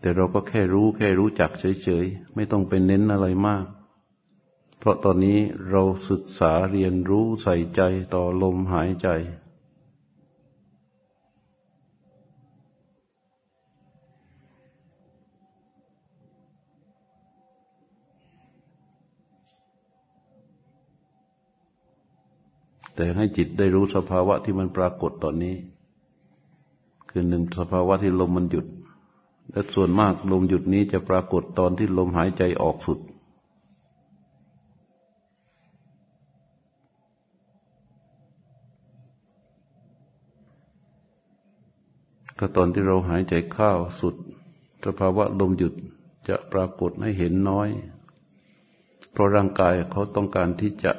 แต่เราก็แค่รู้แค่รู้จักเฉยๆ ไม่ต้องเป็นเน้นอะไรมาก เพราะตอนนี้เราศึกษาเรียนรู้ใส่ใจต่อลมหายใจแต่ให้จิตได้รู้สภาวะที่มันปรากฏตอนนี้ คือหนึ่งสภาวะที่ลมมันหยุด และส่วนมากลมหยุดนี้จะปรากฏตอนที่ลมหายใจออกสุด ถ้าตอนที่เราหายใจเข้าสุด สภาวะลมหยุดจะปรากฏให้เห็นน้อย เพราะร่างกายเขาต้องการที่จะ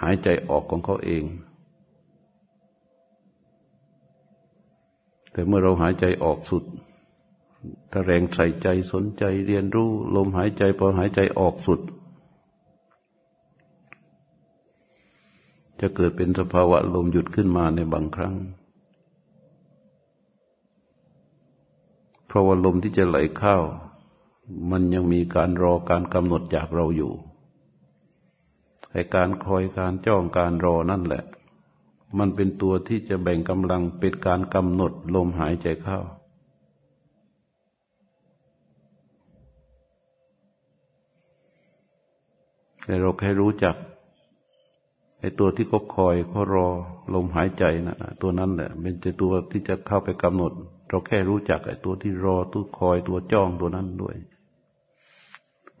หายใจออกของเขาเอง แต่เมื่อเราหายใจออกสุด ถ้าแรงใส่ใจสนใจเรียนรู้ ลมหายใจพอหายใจออกสุด จะเกิดเป็นสภาวะลมหยุดขึ้นมาในบางครั้ง เพราะว่าลมที่จะไหลเข้า มันยังมีการรอการกำหนดจากเราอยู่ไอการคอยการจ้องการรอนั่นแหละ มันเป็นตัวที่จะแบ่งกำลังเป็นการกำหนดลมหายใจเข้า แต่เราแค่รู้จักไอ้ตัวที่เขาคอยเขารอลมหายใจนะตัวนั้นแหละเป็นตัวที่จะเข้าไปกำหนด เราแค่รู้จักไอ้ตัวที่รอตัวคอยตัวจ้องตัวนั้นด้วย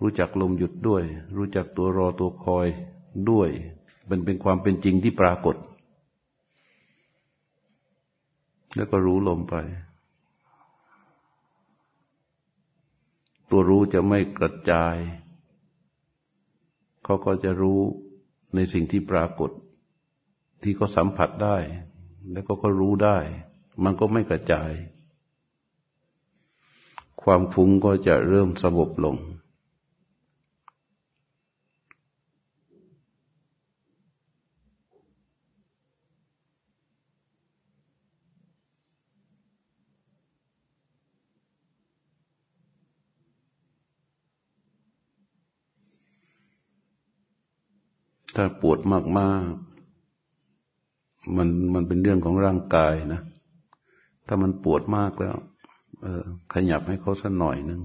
รู้จักลมหยุดด้วย รู้จักตัวรอตัวคอยด้วย มันเป็นความเป็นจริงที่ปรากฏ แล้วก็รู้ลมไป ตัวรู้จะไม่กระจาย เขาก็จะรู้ในสิ่งที่ปรากฏ ที่เขาสัมผัสได้ แล้วก็ก็รู้ได้ มันก็ไม่กระจาย ความฟุ้งก็จะเริ่มสงบลง ถ้าปวดมากๆมันมันเป็นเรื่องของร่างกายนะ ถ้ามันปวดมากแล้ว เออ ขยับให้เขาสักหน่อยหนึ่ง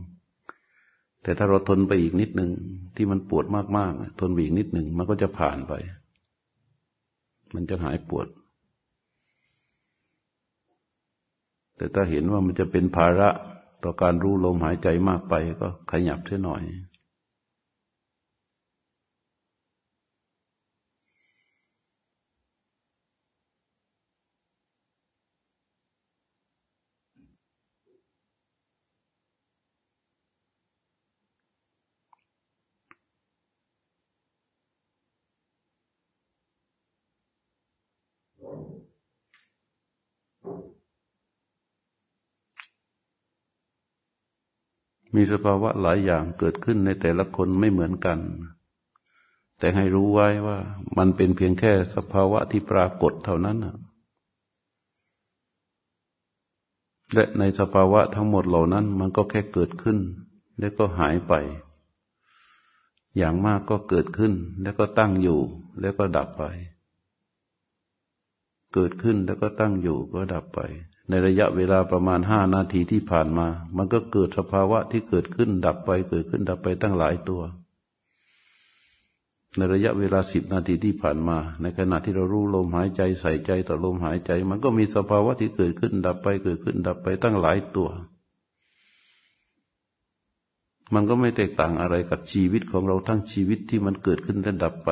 แต่ถ้าเราทนไปอีกนิดหนึ่งที่มันปวดมากๆทนไปอีกนิดหนึ่งมันก็จะผ่านไป มันจะหายปวด แต่ถ้าเห็นว่ามันจะเป็นภาระต่อการรู้ลมหายใจมากไปก็ขยับเสียหน่อย มีสภาวะหลายอย่างเกิดขึ้นในแต่ละคนไม่เหมือนกัน แต่ให้รู้ไว้ว่ามันเป็นเพียงแค่สภาวะที่ปรากฏเท่านั้นและในสภาวะทั้งหมดเหล่านั้น มันก็แค่เกิดขึ้น แล้วก็หายไป อย่างมากก็เกิดขึ้น แล้วก็ตั้งอยู่ แล้วก็ดับไป เกิดขึ้นแล้วก็ตั้งอยู่ก็ดับไป ในระยะเวลาประมาณห้านาทีที่ผ่านมา มันก็เกิดสภาวะที่เกิดขึ้นดับไปเกิดขึ้นดับไปตั้งหลายตัว ในระยะเวลาสิบนาทีที่ผ่านมา ในขณะที่เรารู้ลมหายใจใส่ใจต่อลมหายใจ มันก็มีสภาวะที่เกิดขึ้นดับไปเกิดขึ้นดับไปตั้งหลายตัว มันก็ไม่แตกต่างอะไรกับชีวิตของเราทั้งชีวิตที่มันเกิดขึ้นและดับไป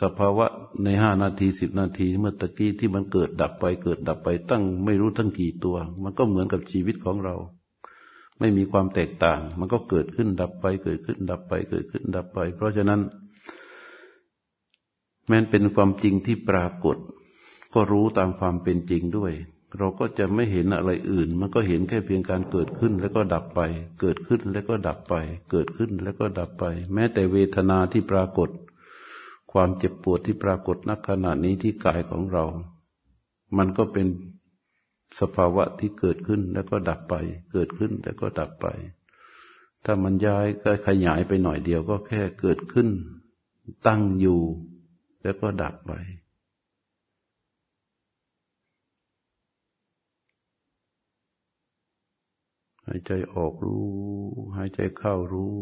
สภาวะในห้านาทีสิบนาทีเมื่อตะกี้ที่มันเกิดดับไป เกิดดับไปตั้งไม่รู้ทั้งกี่ตัว มันก็เหมือนกับชีวิตของเรา ไม่มีความแตกต่าง มันก็เกิดขึ้นดับไป เกิดขึ้นดับไป เกิดขึ้นดับไป เพราะฉะนั้น แม้นเป็นความจริงที่ปรากฏ ก็รู้ตามความเป็นจริงด้วย เราก็จะไม่เห็นอะไรอื่น มันก็เห็นแค่เพียงการเกิดขึ้นแล้วก็ดับไป เกิดขึ้นแล้วก็ดับไป เกิดขึ้นแล้วก็ดับไป แม้แต่เวทนาที่ปรากฏ ความเจ็บปวดที่ปรากฏนักขณะนี้ที่กายของเรา มันก็เป็นสภาวะที่เกิดขึ้นแล้วก็ดับไป เกิดขึ้นแล้วก็ดับไป ถ้ามันย้ายก็ขยายไปหน่อยเดียวก็แค่เกิดขึ้น ตั้งอยู่ แล้วก็ดับไป หายใจออกรู้ หายใจเข้ารู้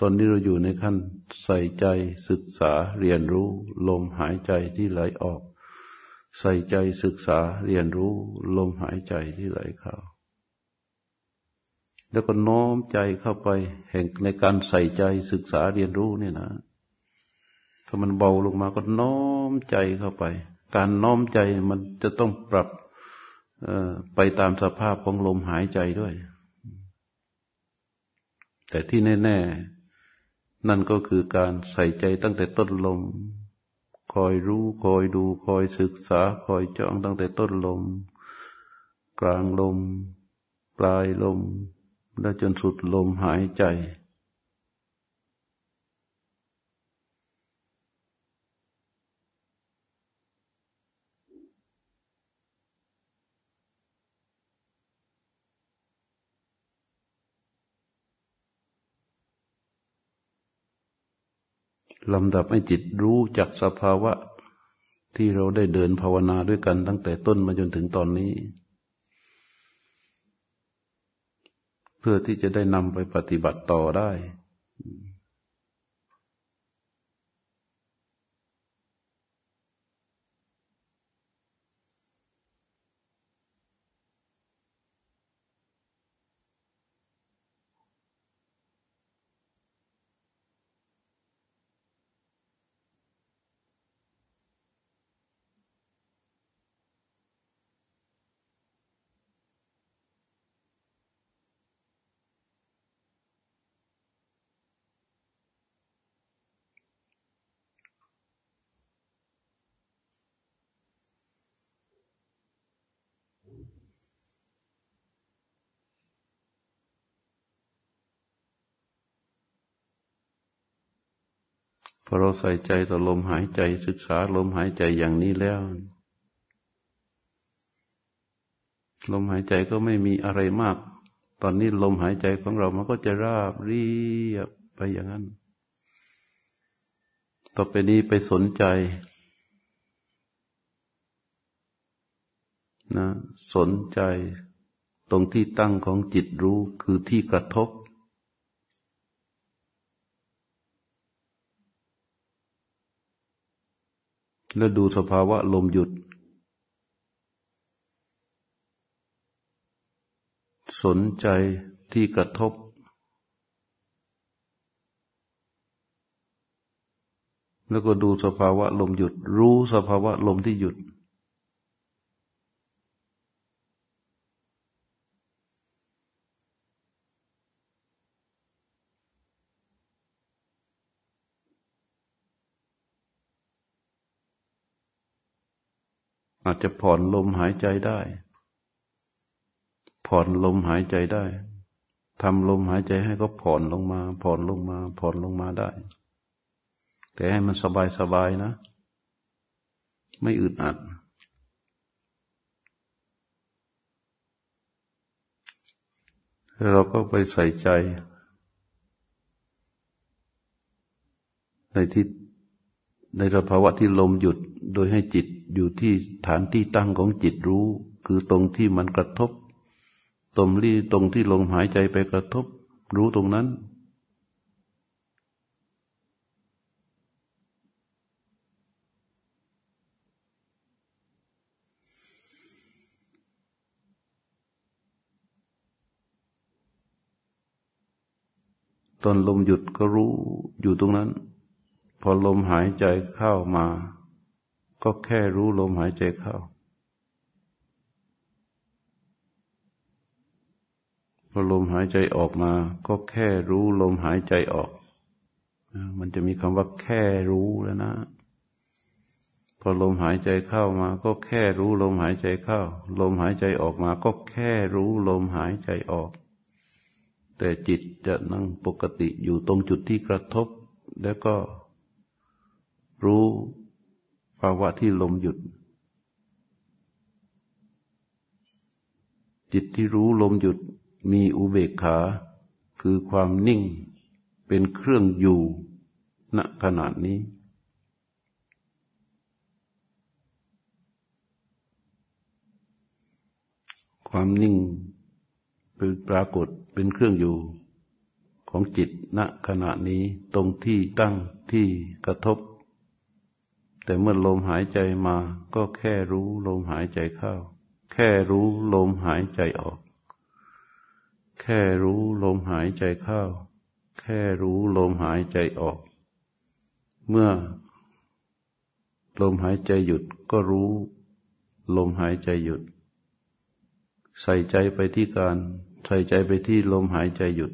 ตอนนี้เราอยู่ในขั้นใส่ใจศึกษาเรียนรู้ ลมหายใจที่ไหลออก ใส่ใจศึกษาเรียนรู้ ลมหายใจที่ไหลเข้าแล้วก็น้อมใจเข้าไป แห่งในการใส่ใจศึกษาเรียนรู้เนี่ยนะถ้ามันเบาลงมาก็น้อมใจเข้าไป การน้อมใจมันจะต้องปรับไปตามสภาพของลมหายใจด้วย แต่ที่แน่ ๆ นั่นก็คือการใส่ใจตั้งแต่ต้นลม คอยรู้คอยดูคอยศึกษาคอยจ้องตั้งแต่ต้นลม กลางลม ปลายลม และจนสุดลมหายใจ ลำดับให้จิตรู้จักสภาวะ ที่เราได้เดินภาวนาด้วยกันตั้งแต่ต้นมาจนถึงตอนนี้ เพื่อที่จะได้นำไปปฏิบัติต่อได้ อเราใส่ใจต่อลมหายใจศึกษาลมหายใจอย่างนี้แล้ว ลมหายใจก็ไม่มีอะไรมาก ตอนนี้ลมหายใจของเรามันก็จะราบเรียบไปอย่างนั้น ต่อไปนี้ไปสนใจนะสนใจตรงที่ตั้งของจิตรู้คือที่กระทบ แล้วดูสภาวะลมหยุด สนใจที่กระทบ แล้วก็ดูสภาวะลมหยุด รู้สภาวะลมที่หยุด อาจจะผ่อนลมหายใจได้ ผ่อนลมหายใจได้ทำลมหายใจให้ก็ผ่อนลงมา ผ่อนลงมา ผ่อนลงมาได้ แต่ให้มันสบายสบายนะ ไม่อึดอัด เราก็ไปใส่ใจ ในที่ ในสภาวะที่ลมหยุดโดยให้จิตอยู่ที่ฐานที่ตั้งของจิตรู้ คือตรงที่มันกระทบตรงที่ตรงที่ลมหายใจไปกระทบ รู้ตรงนั้น ตอนลมหยุดก็รู้อยู่ตรงนั้น พอลมหายใจเข้ามา ก็แค่รู้ลมหายใจเข้า พอลมหายใจออกมา ก็แค่รู้ลมหายใจออก มันจะมีคำว่าแค่รู้แล้วนะ พอลมหายใจเข้ามา ก็แค่รู้ลมหายใจเข้า ลมหายใจออกมา ก็แค่รู้ลมหายใจออก แต่จิตจะนั่งปกติอยู่ตรงจุดที่กระทบแล้วก็ รู้ภาวะที่ลมหยุด จิตที่รู้ลมหยุดมีอุเบกขา คือความนิ่งเป็นเครื่องอยู่ณขนาดนี้ ความนิ่งเป็นปรากฏเป็นเครื่องอยู่ของจิตณขณะนี้ตรงที่ตั้งที่กระทบ แต่เมื่อลมหายใจมาก็แค่รู้ลมหายใจเข้า แค่รู้ลมหายใจออก แค่รู้ลมหายใจเข้า แค่รู้ลมหายใจออก เมื่อ ลมหายใจหยุดก็รู้ ลมหายใจหยุด ใส่ใจไปที่การ ใส่ใจไปที่ลมหายใจหยุด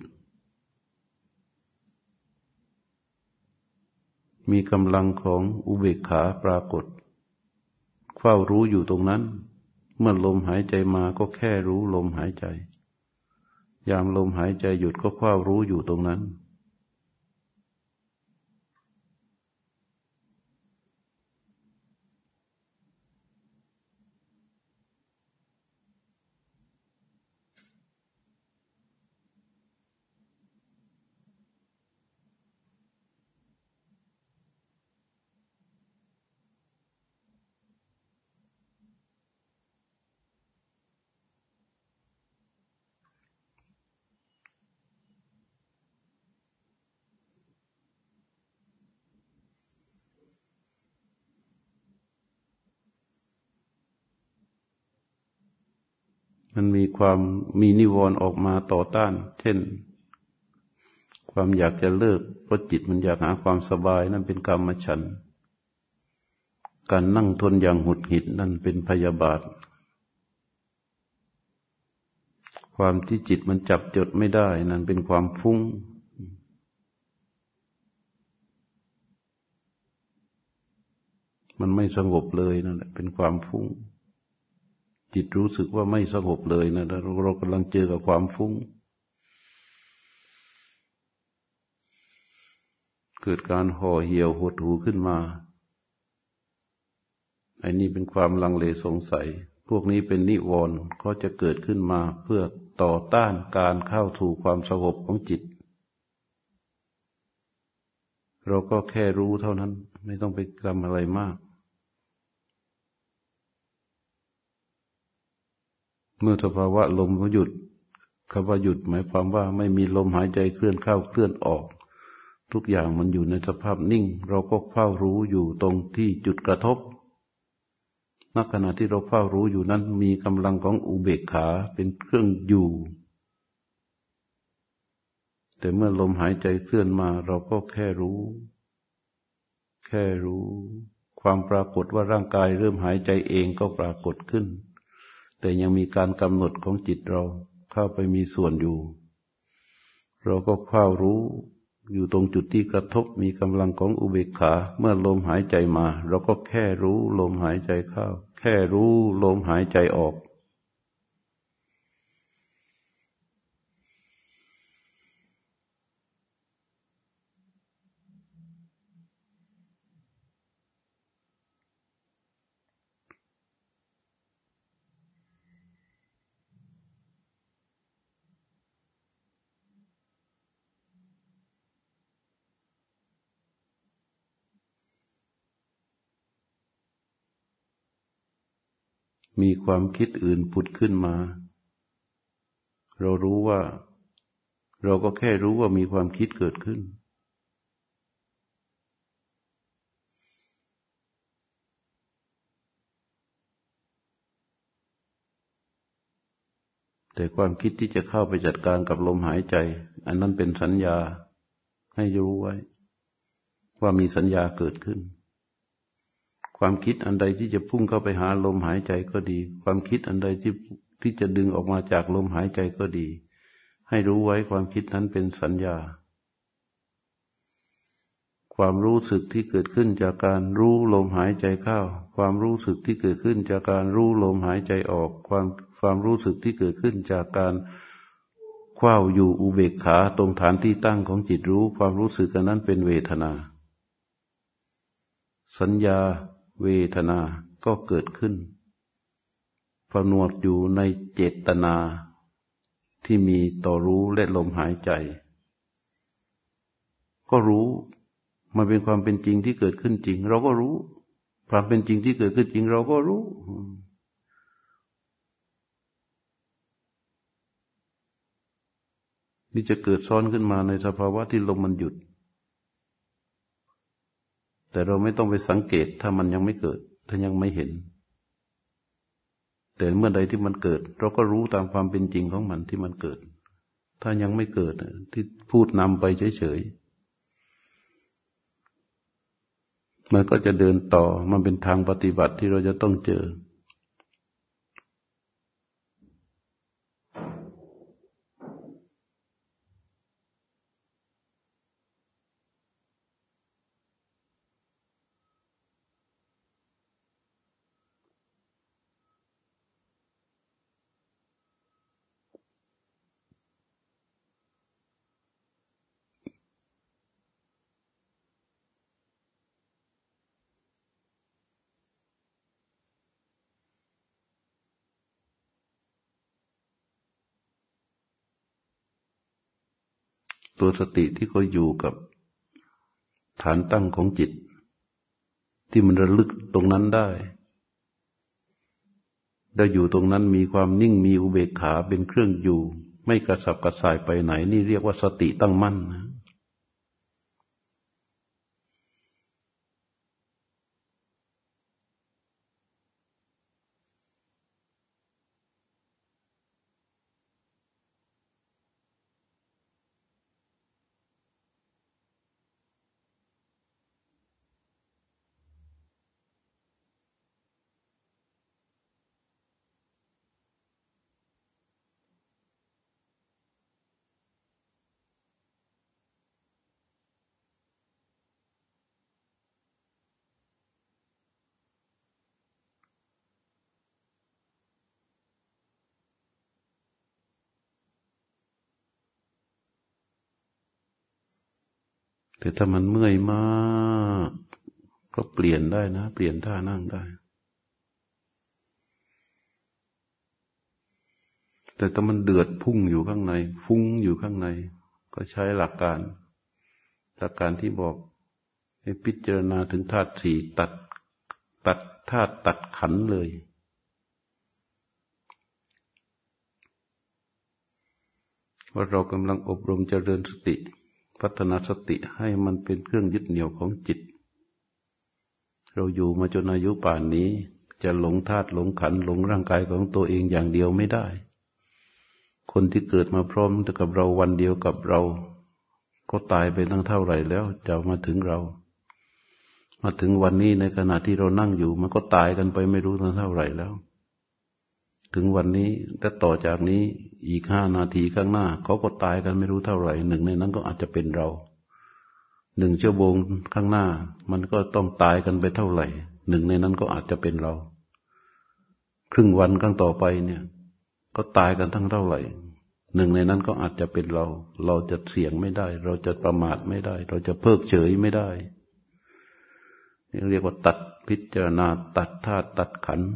มีกำลังของอุเบกขาปรากฏ เฝ้ารู้อยู่ตรงนั้น เมื่อลมหายใจมาก็แค่รู้ลมหายใจ ยามลมหายใจหยุดก็เฝ้ารู้อยู่ตรงนั้น มันมีความมีนิวรณ์ออกมาต่อต้าน เช่น ความอยากจะเลิกเพราะจิตมันอยากหาความสบายนั่นเป็นกรรมฉัน การนั่งทนอย่างหุดหิดนั่นเป็นพยาบาท ความที่จิตมันจับจดไม่ได้นั่นเป็นความฟุ้งมันไม่สงบเลยนั่นแหละเป็นความฟุ้ง จิตรู้สึกว่าไม่สงบเลยนะเราเรากำลังเจอกับความฟุ้งคืกิดการห่อเหี่ยวหดหูขึ้นมาไอ้นี่เป็นความลังเลสงสัย พวกนี้เป็นนิวรณ์เขาจะเกิดขึ้นมาเพื่อต่อต้านการเข้าถูกความสงบของจิต เราก็แค่รู้เท่านั้น ไม่ต้องไปกรรมอะไรมาก เมื่อสภาวะลมเขาหยุดคำว่าหยุดหมายความว่าไม่มีลมหายใจเคลื่อนเข้าเคลื่อนออก ทุกอย่างมันอยู่ในสภาพนิ่ง เราก็เฝ้ารู้อยู่ตรงที่จุดกระทบณขณะที่เราเฝ้ารู้อยู่นั้นมีกำลังของอุเบกขาเป็นเครื่องอยู่ แต่เมื่อลมหายใจเคลื่อนมาเราก็แค่รู้ แค่รู้ ความปรากฏว่าร่างกายเริ่มหายใจเองก็ปรากฏขึ้น แต่ยังมีการกำหนดของจิตเราเข้าไปมีส่วนอยู่ เราก็เฝ้ารู้อยู่ตรงจุดที่กระทบมีกำลังของอุเบกขา เมื่อลมหายใจมา เราก็แค่รู้ลมหายใจเข้า แค่รู้ลมหายใจออก มีความคิดอื่นผุดขึ้นมา เรารู้ว่า เราก็แค่รู้ว่ามีความคิดเกิดขึ้น แต่ความคิดที่จะเข้าไปจัดการกับลมหายใจ อันนั้นเป็นสัญญาให้รู้ไว้ ว่ามีสัญญาเกิดขึ้น ความคิดอันใดที่จะพุ่งเข้าไปหาลมหายใจก็ดี ความคิดอันใดที่ที่จะดึงออกมาจากลมหายใจก็ดี ให้รู้ไว้ความคิดนั้นเป็นสัญญา ความรู้สึกที่เกิดขึ้นจากการรู้ลมหายใจเข้า ความรู้สึกที่เกิดขึ้นจากการรู้ลมหายใจออก ความความรู้สึกที่เกิดขึ้นจากการคว้าอยู่อุเบกขาตรงฐานที่ตั้งของจิตรู้ ความรู้สึกนั้นเป็นเวทนา สัญญา เวทนาก็เกิดขึ้นผนวดอยู่ในเจตนาที่มีต่อรู้และลมหายใจ ก็รู้มันเป็นความเป็นจริงที่เกิดขึ้นจริง เราก็รู้ ความเป็นจริงที่เกิดขึ้นจริง เราก็รู้ นี่จะเกิดซ้อนขึ้นมาในสภาวะที่ลมมันหยุด แต่เราไม่ต้องไปสังเกตถ้ามันยังไม่เกิด ถ้ายังไม่เห็น แต่เมื่อใดที่มันเกิด เราก็รู้ตามความเป็นจริงของมันที่มันเกิด ถ้ายังไม่เกิดที่พูดนำไปเฉยๆมันก็จะเดินต่อมันเป็นทางปฏิบัติที่เราจะต้องเจอ ตัวสติที่เขาอยู่กับฐานตั้งของจิต ที่มันระลึกตรงนั้นได้ได้อยู่ตรงนั้นมีความนิ่งมีอุเบกขาเป็นเครื่องอยู่ ไม่กระสับกระส่ายไปไหน นี่เรียกว่าสติตั้งมั่นนะ แต่ถ้ามันเมื่อยมาก ก็เปลี่ยนได้นะ เปลี่ยนท่านั่งได้ แต่ถ้ามันเดือดพุ่งอยู่ข้างใน ฟุ้งอยู่ข้างใน ก็ใช้หลักการ หลักการที่บอกให้พิจารณาถึงธาตุสี่ตัดตัดธาตุตัดขันเลยว่าเรากำลังอบรมเจริญสติ พัฒนาสติให้มันเป็นเครื่องยึดเหนี่ยวของจิต เราอยู่มาจนอายุป่านนี้ จะหลงธาตุหลงขันหลงร่างกายของตัวเองอย่างเดียวไม่ได้ คนที่เกิดมาพร้อมกับเราวันเดียวกับเรา ก็ตายไปตั้งเท่าไหร่แล้วจะมาถึงเรา มาถึงวันนี้ในขณะที่เรานั่งอยู่ มันก็ตายกันไปไม่รู้ตั้งเท่าไหร่แล้ว ถึงวันนี้และต่อจากนี้อีกห้านาทีข้างหน้า เขาก็ตายกันไม่รู้เท่าไหร่หนึ่งในนั้นก็อาจจะเป็นเราหนึ่งชั่วโมงข้างหน้า มันก็ต้องตายกันไปเท่าไหร่หนึ่งในนั้นก็อาจจะเป็นเรา ครึ่งวันข้างต่อไปเนี่ย ก็ตายกันทั้งเท่าไหร่หนึ่งในนั้นก็อาจจะเป็นเรา เราจะเสี่ยงไม่ได้ เราจะประมาทไม่ได้ เราจะเพิกเฉยไม่ได้นี่เรียกว่าตัดพิจารณาตัดธาตุตัดขันธ์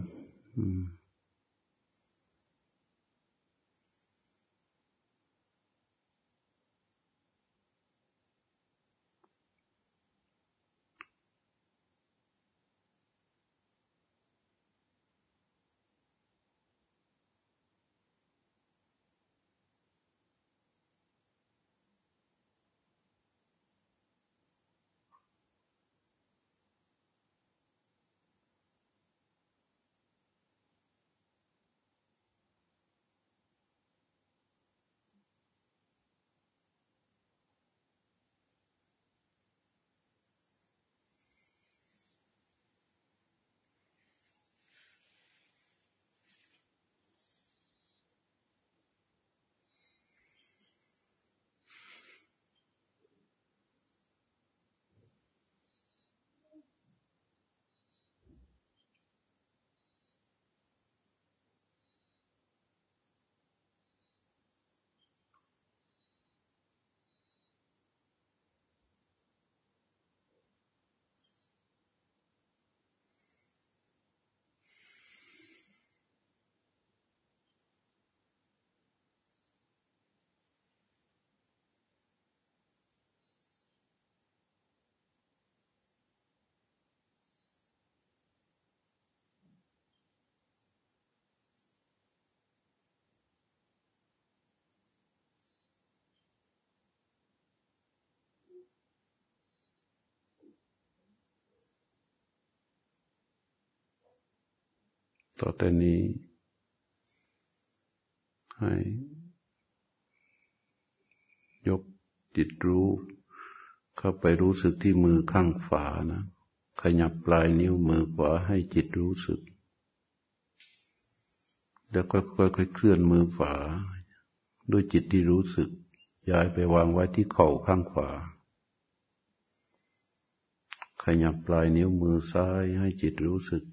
ต่อแต่นี้ ให้ยกจิตรู้ เข้าไปรู้สึกที่มือข้างฝานะ ขยับปลายนิ้วมือขวาให้จิตรู้สึก แล้วค่อยๆเคลื่อนมือฝา ด้วยจิตที่รู้สึก ย้ายไปวางไว้ที่เข่าข้างขวาขยับปลายนิ้วมือซ้ายให้จิตรู้สึก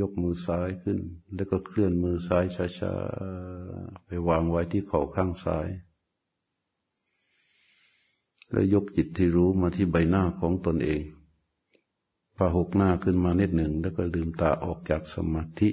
ยกมือซ้ายขึ้น แล้วก็เคลื่อนมือซ้ายช้าๆไปวางไว้ที่เข่าข้างซ้าย แล้วยกจิตที่รู้มาที่ใบหน้าของตนเองพาหกหน้าขึ้นมานิดหนึ่ง แล้วก็ลืมตาออกจากสมาธิ